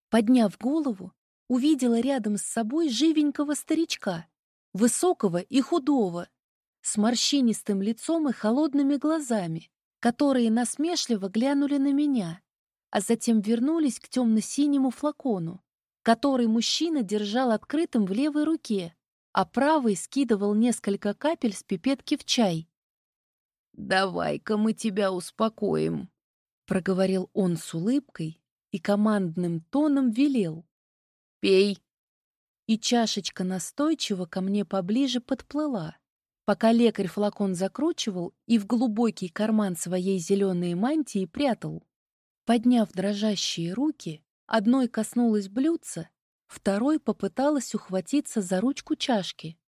Подняв голову, увидела рядом с собой живенького старичка, высокого и худого, с морщинистым лицом и холодными глазами, которые насмешливо глянули на меня, а затем вернулись к темно-синему флакону, который мужчина держал открытым в левой руке, а правой скидывал несколько капель с пипетки в чай. «Давай-ка мы тебя успокоим», — проговорил он с улыбкой и командным тоном велел. «Пей». И чашечка настойчиво ко мне поближе подплыла, пока лекарь флакон закручивал и в глубокий карман своей зеленой мантии прятал. Подняв дрожащие руки, одной коснулась блюдца, второй попыталась ухватиться за ручку чашки.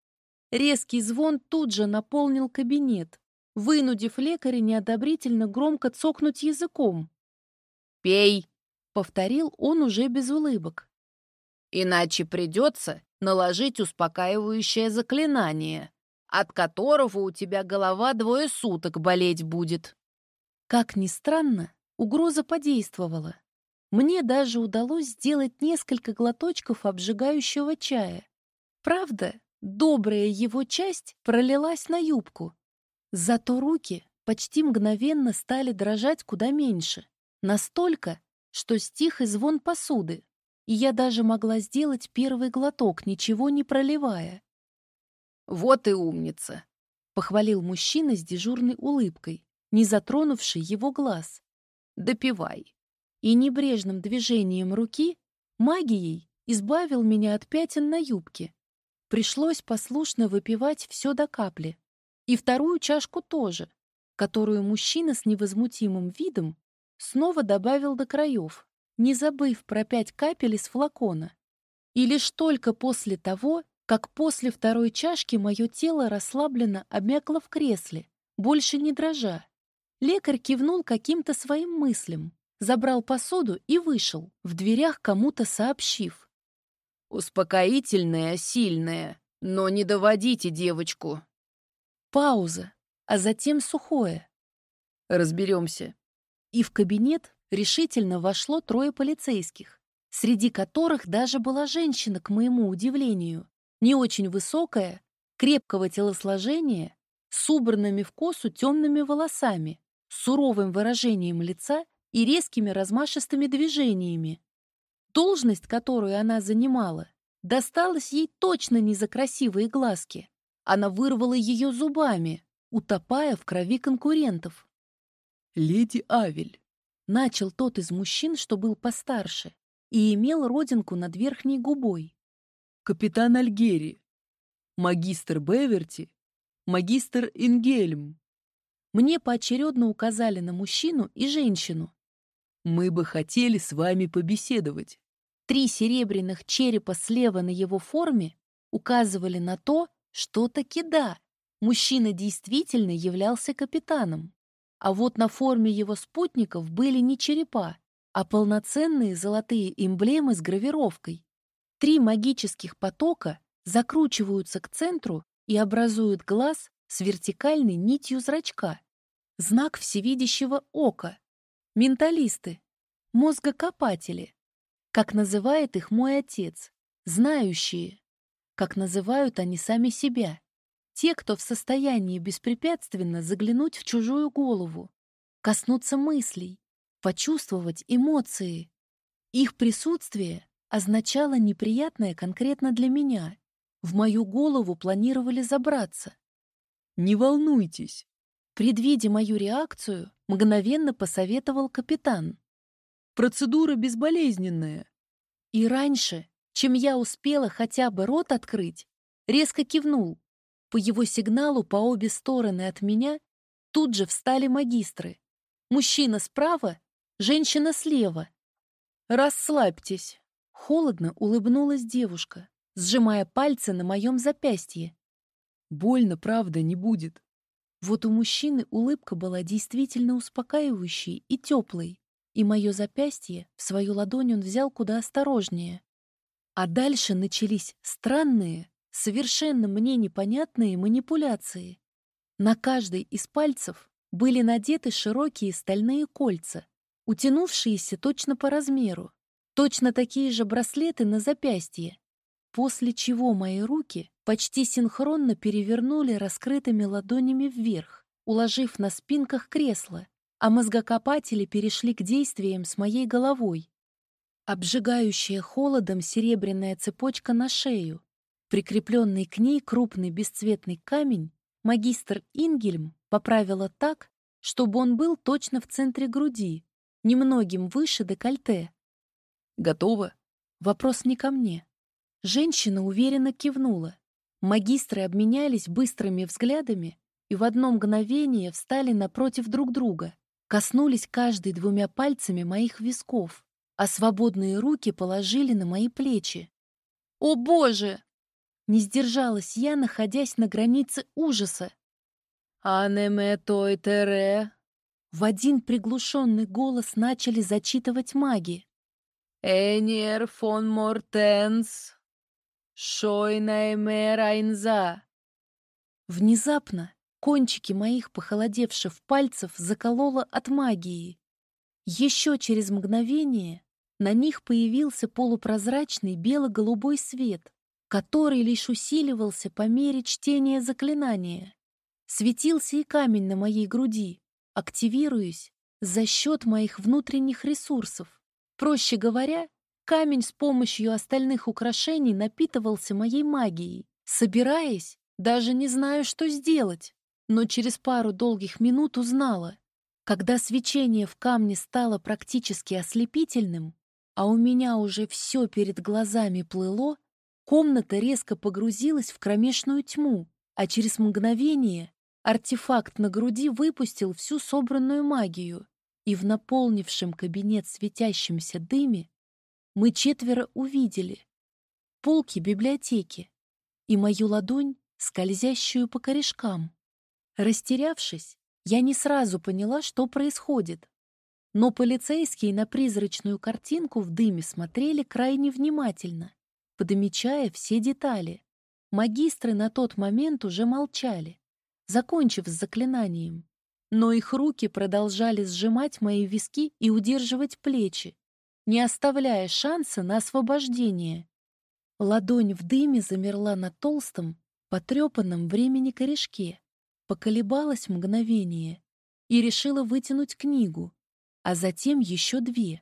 Резкий звон тут же наполнил кабинет, вынудив лекаря неодобрительно громко цокнуть языком. «Пей!» — повторил он уже без улыбок. «Иначе придется наложить успокаивающее заклинание, от которого у тебя голова двое суток болеть будет». Как ни странно, угроза подействовала. Мне даже удалось сделать несколько глоточков обжигающего чая. Правда, добрая его часть пролилась на юбку, Зато руки почти мгновенно стали дрожать куда меньше. Настолько, что стих и звон посуды, и я даже могла сделать первый глоток, ничего не проливая. «Вот и умница!» — похвалил мужчина с дежурной улыбкой, не затронувший его глаз. «Допивай!» И небрежным движением руки, магией, избавил меня от пятен на юбке. Пришлось послушно выпивать все до капли. И вторую чашку тоже, которую мужчина с невозмутимым видом снова добавил до краев, не забыв про пять капель из флакона. И лишь только после того, как после второй чашки мое тело расслабленно обмякло в кресле, больше не дрожа. Лекарь кивнул каким-то своим мыслям, забрал посуду и вышел, в дверях кому-то сообщив. «Успокоительное, сильное, но не доводите девочку, Пауза, а затем сухое. Разберемся. И в кабинет решительно вошло трое полицейских, среди которых даже была женщина, к моему удивлению, не очень высокая, крепкого телосложения, с убранными в косу темными волосами, суровым выражением лица и резкими размашистыми движениями. Должность, которую она занимала, досталась ей точно не за красивые глазки. Она вырвала ее зубами, утопая в крови конкурентов. «Леди Авель», — начал тот из мужчин, что был постарше, и имел родинку над верхней губой. «Капитан Альгери, магистр Беверти, магистр Ингельм». Мне поочередно указали на мужчину и женщину. «Мы бы хотели с вами побеседовать». Три серебряных черепа слева на его форме указывали на то, что таки да, мужчина действительно являлся капитаном. А вот на форме его спутников были не черепа, а полноценные золотые эмблемы с гравировкой. Три магических потока закручиваются к центру и образуют глаз с вертикальной нитью зрачка. Знак всевидящего ока. Менталисты. Мозгокопатели. Как называет их мой отец. Знающие. Как называют они сами себя. Те, кто в состоянии беспрепятственно заглянуть в чужую голову, коснуться мыслей, почувствовать эмоции. Их присутствие означало неприятное конкретно для меня. В мою голову планировали забраться. «Не волнуйтесь!» Предвидя мою реакцию, мгновенно посоветовал капитан. «Процедура безболезненная». И раньше, чем я успела хотя бы рот открыть, резко кивнул. По его сигналу по обе стороны от меня тут же встали магистры. Мужчина справа, женщина слева. «Расслабьтесь!» — холодно улыбнулась девушка, сжимая пальцы на моем запястье. «Больно, правда, не будет». Вот у мужчины улыбка была действительно успокаивающей и теплой, и мое запястье в свою ладонь он взял куда осторожнее. А дальше начались странные, совершенно мне непонятные манипуляции. На каждой из пальцев были надеты широкие стальные кольца, утянувшиеся точно по размеру, точно такие же браслеты на запястье, после чего мои руки почти синхронно перевернули раскрытыми ладонями вверх, уложив на спинках кресла, а мозгокопатели перешли к действиям с моей головой. Обжигающая холодом серебряная цепочка на шею, Прикрепленный к ней крупный бесцветный камень магистр Ингельм поправила так, чтобы он был точно в центре груди, немногим выше декольте. «Готово?» Вопрос не ко мне. Женщина уверенно кивнула. Магистры обменялись быстрыми взглядами и в одно мгновение встали напротив друг друга, коснулись каждый двумя пальцами моих висков, а свободные руки положили на мои плечи. «О, Боже!» Не сдержалась я, находясь на границе ужаса. «Анеме той тере!» В один приглушенный голос начали зачитывать маги. «Эниер фон Мортенс! Шойнаймер Айнза!» Внезапно кончики моих похолодевших пальцев закололо от магии. Еще через мгновение на них появился полупрозрачный бело-голубой свет, который лишь усиливался по мере чтения заклинания. Светился и камень на моей груди, активируясь за счет моих внутренних ресурсов. Проще говоря, камень с помощью остальных украшений напитывался моей магией, собираясь, даже не знаю, что сделать, но через пару долгих минут узнала. Когда свечение в камне стало практически ослепительным, а у меня уже все перед глазами плыло, Комната резко погрузилась в кромешную тьму, а через мгновение артефакт на груди выпустил всю собранную магию, и в наполнившем кабинет светящемся дыме мы четверо увидели полки библиотеки и мою ладонь, скользящую по корешкам. Растерявшись, я не сразу поняла, что происходит. Но полицейские на призрачную картинку в дыме смотрели крайне внимательно подмечая все детали. Магистры на тот момент уже молчали. закончив с заклинанием. Но их руки продолжали сжимать мои виски и удерживать плечи, не оставляя шанса на освобождение. Ладонь в дыме замерла на толстом, потрепанном времени корешке, поколебалась мгновение и решила вытянуть книгу, а затем еще две.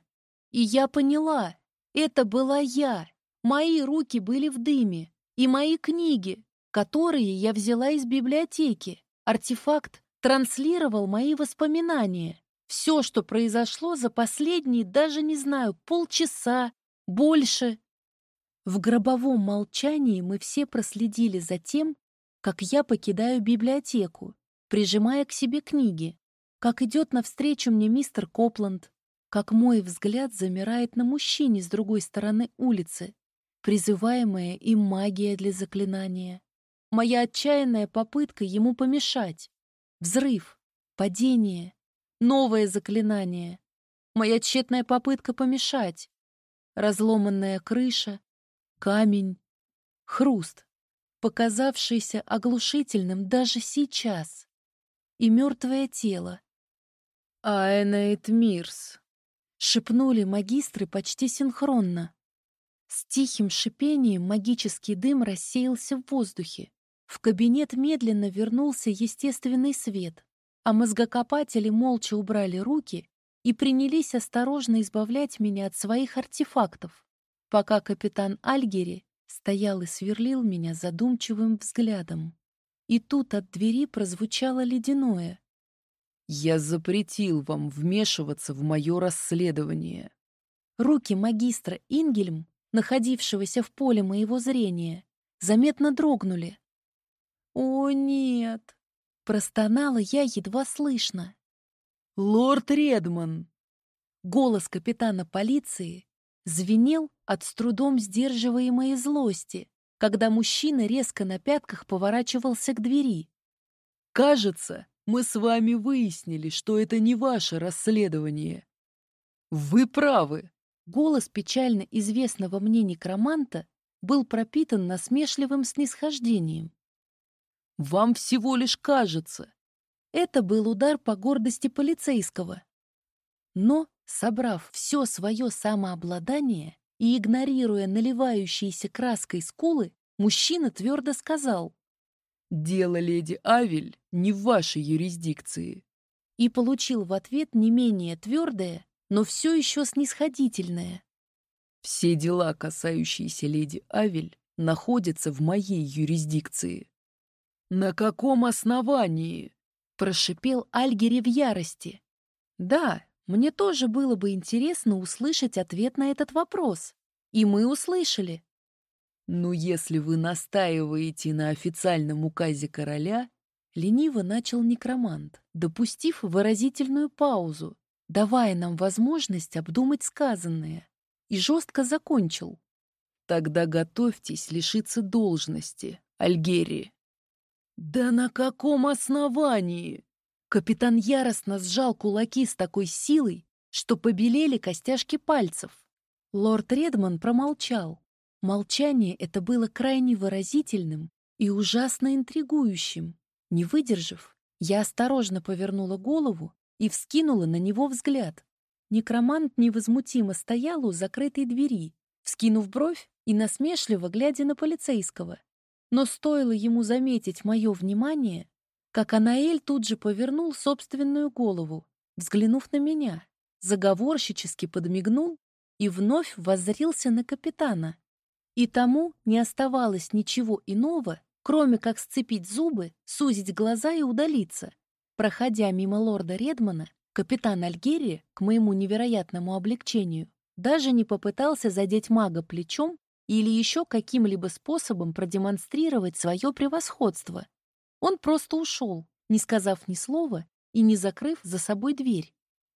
И я поняла, это была я. Мои руки были в дыме, и мои книги, которые я взяла из библиотеки. Артефакт транслировал мои воспоминания. Все, что произошло за последние, даже не знаю, полчаса, больше. В гробовом молчании мы все проследили за тем, как я покидаю библиотеку, прижимая к себе книги, как идет навстречу мне мистер Копланд, как мой взгляд замирает на мужчине с другой стороны улицы, призываемая им магия для заклинания. Моя отчаянная попытка ему помешать. Взрыв, падение, новое заклинание. Моя тщетная попытка помешать. Разломанная крыша, камень, хруст, показавшийся оглушительным даже сейчас. И мертвое тело. «Аэнэйт Мирс», — шепнули магистры почти синхронно. С тихим шипением магический дым рассеялся в воздухе. В кабинет медленно вернулся естественный свет, а мозгокопатели молча убрали руки и принялись осторожно избавлять меня от своих артефактов, пока капитан Альгери стоял и сверлил меня задумчивым взглядом. И тут от двери прозвучало ледяное. «Я запретил вам вмешиваться в мое расследование». Руки магистра Ингельм, находившегося в поле моего зрения, заметно дрогнули, «О, нет!» — простонала я едва слышно. «Лорд Редман!» Голос капитана полиции звенел от с трудом сдерживаемой злости, когда мужчина резко на пятках поворачивался к двери. «Кажется, мы с вами выяснили, что это не ваше расследование. Вы правы!» Голос печально известного мне некроманта был пропитан насмешливым снисхождением. Вам всего лишь кажется. Это был удар по гордости полицейского. Но, собрав все свое самообладание и игнорируя наливающиеся краской скулы, мужчина твердо сказал «Дело леди Авель не в вашей юрисдикции». И получил в ответ не менее твердое, но все еще снисходительное. «Все дела, касающиеся леди Авель, находятся в моей юрисдикции». «На каком основании?» — прошипел Альгери в ярости. «Да, мне тоже было бы интересно услышать ответ на этот вопрос. И мы услышали». «Ну, если вы настаиваете на официальном указе короля...» Лениво начал некромант, допустив выразительную паузу, давая нам возможность обдумать сказанное, и жестко закончил. «Тогда готовьтесь лишиться должности, Альгерии». «Да на каком основании?» Капитан яростно сжал кулаки с такой силой, что побелели костяшки пальцев. Лорд Редман промолчал. Молчание это было крайне выразительным и ужасно интригующим. Не выдержав, я осторожно повернула голову и вскинула на него взгляд. Некромант невозмутимо стоял у закрытой двери, вскинув бровь и насмешливо глядя на полицейского. Но стоило ему заметить мое внимание, как Анаэль тут же повернул собственную голову, взглянув на меня, заговорщически подмигнул и вновь воззрился на капитана. И тому не оставалось ничего иного, кроме как сцепить зубы, сузить глаза и удалиться. Проходя мимо лорда Редмана, капитан Альгерии, к моему невероятному облегчению, даже не попытался задеть мага плечом или еще каким-либо способом продемонстрировать свое превосходство. Он просто ушел, не сказав ни слова и не закрыв за собой дверь.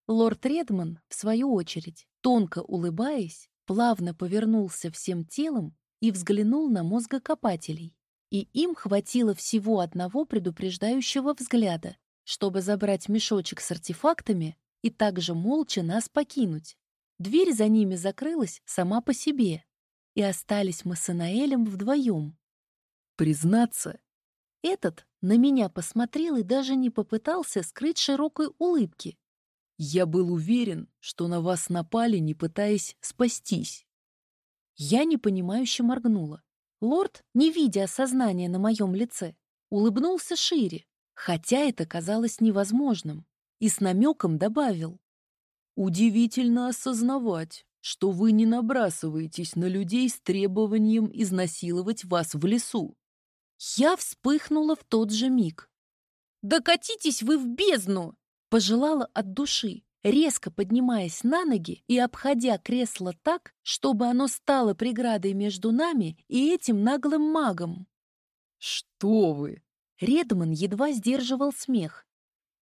Лорд Редман, в свою очередь, тонко улыбаясь, плавно повернулся всем телом и взглянул на мозгокопателей. И им хватило всего одного предупреждающего взгляда, чтобы забрать мешочек с артефактами и также молча нас покинуть. Дверь за ними закрылась сама по себе, и остались мы с Анаэлем вдвоем. Признаться, этот На меня посмотрел и даже не попытался скрыть широкой улыбки. «Я был уверен, что на вас напали, не пытаясь спастись». Я непонимающе моргнула. Лорд, не видя осознания на моем лице, улыбнулся шире, хотя это казалось невозможным, и с намеком добавил. «Удивительно осознавать, что вы не набрасываетесь на людей с требованием изнасиловать вас в лесу. Я вспыхнула в тот же миг. «Докатитесь вы в бездну!» Пожелала от души, резко поднимаясь на ноги и обходя кресло так, чтобы оно стало преградой между нами и этим наглым магом. «Что вы!» Редман едва сдерживал смех.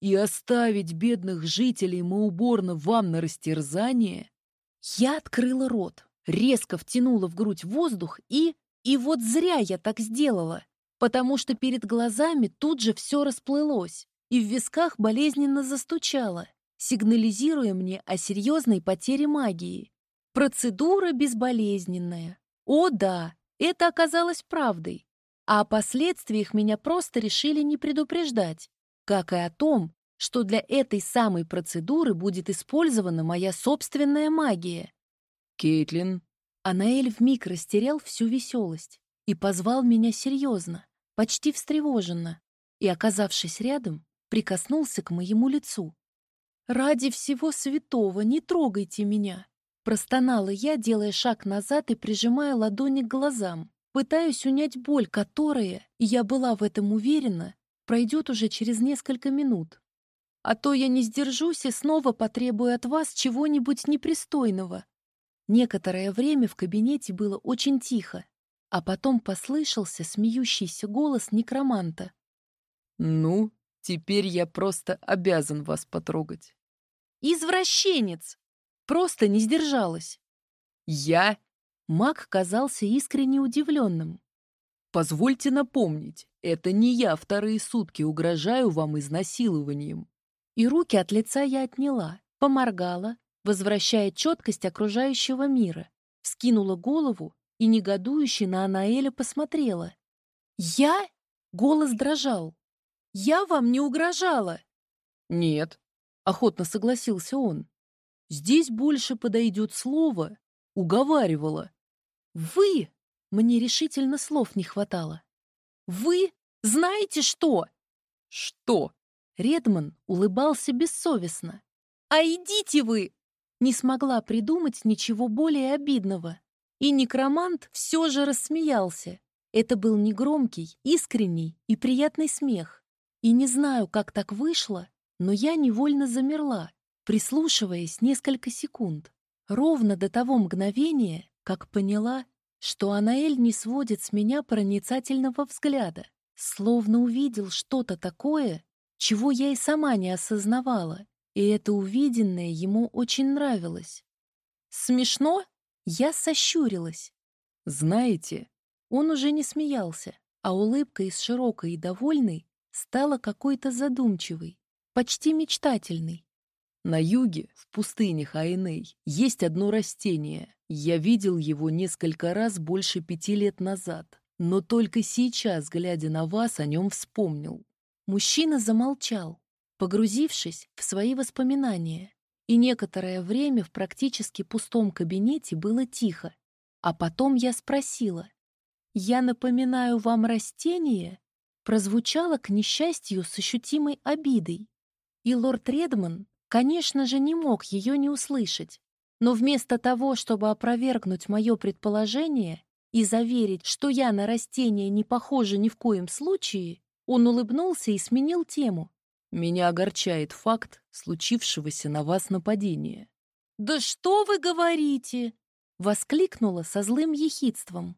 «И оставить бедных жителей Мауборна вам на растерзание?» Я открыла рот, резко втянула в грудь воздух и... И вот зря я так сделала, потому что перед глазами тут же все расплылось, и в висках болезненно застучало, сигнализируя мне о серьезной потере магии. Процедура безболезненная. О да, это оказалось правдой. А о последствиях меня просто решили не предупреждать, как и о том, что для этой самой процедуры будет использована моя собственная магия. «Кейтлин». Анаэль вмиг растерял всю веселость и позвал меня серьезно, почти встревоженно, и, оказавшись рядом, прикоснулся к моему лицу. «Ради всего святого не трогайте меня!» Простонала я, делая шаг назад и прижимая ладони к глазам, пытаясь унять боль, которая, и я была в этом уверена, пройдет уже через несколько минут. А то я не сдержусь и снова потребую от вас чего-нибудь непристойного. Некоторое время в кабинете было очень тихо, а потом послышался смеющийся голос некроманта. «Ну, теперь я просто обязан вас потрогать». «Извращенец!» Просто не сдержалась. «Я?» Маг казался искренне удивленным. «Позвольте напомнить, это не я вторые сутки угрожаю вам изнасилованием. И руки от лица я отняла, поморгала, возвращая четкость окружающего мира, скинула голову и негодующе на Анаэля посмотрела. «Я?» — голос дрожал. «Я вам не угрожала!» «Нет», — охотно согласился он. «Здесь больше подойдет слово «уговаривала». «Вы?» — мне решительно слов не хватало. «Вы знаете что?» «Что?» Редман улыбался бессовестно. «А идите вы!» Не смогла придумать ничего более обидного. И некромант все же рассмеялся. Это был негромкий, искренний и приятный смех. И не знаю, как так вышло, но я невольно замерла, прислушиваясь несколько секунд. Ровно до того мгновения, как поняла, что Анаэль не сводит с меня проницательного взгляда, словно увидел что-то такое, чего я и сама не осознавала, и это увиденное ему очень нравилось. Смешно? Я сощурилась. Знаете, он уже не смеялся, а улыбка из широкой и довольной стала какой-то задумчивой, почти мечтательной. На юге, в пустынях Айней, есть одно растение. Я видел его несколько раз больше пяти лет назад, но только сейчас, глядя на вас, о нем вспомнил. Мужчина замолчал, погрузившись в свои воспоминания, и некоторое время в практически пустом кабинете было тихо. А потом я спросила, «Я напоминаю вам растение?» прозвучало, к несчастью, с ощутимой обидой. И лорд Редман, конечно же, не мог ее не услышать. Но вместо того, чтобы опровергнуть мое предположение и заверить, что я на растение не похожа ни в коем случае, он улыбнулся и сменил тему. «Меня огорчает факт случившегося на вас нападения». «Да что вы говорите?» — воскликнула со злым ехидством.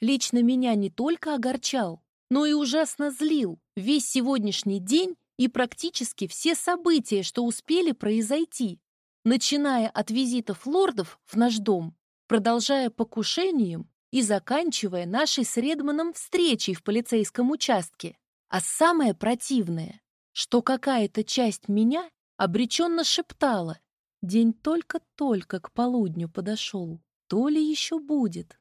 Лично меня не только огорчал, но и ужасно злил весь сегодняшний день и практически все события, что успели произойти, начиная от визитов лордов в наш дом, продолжая покушением и заканчивая нашей с Редманом встречей в полицейском участке. А самое противное, что какая-то часть меня обреченно шептала. День только-только к полудню подошел. То ли еще будет.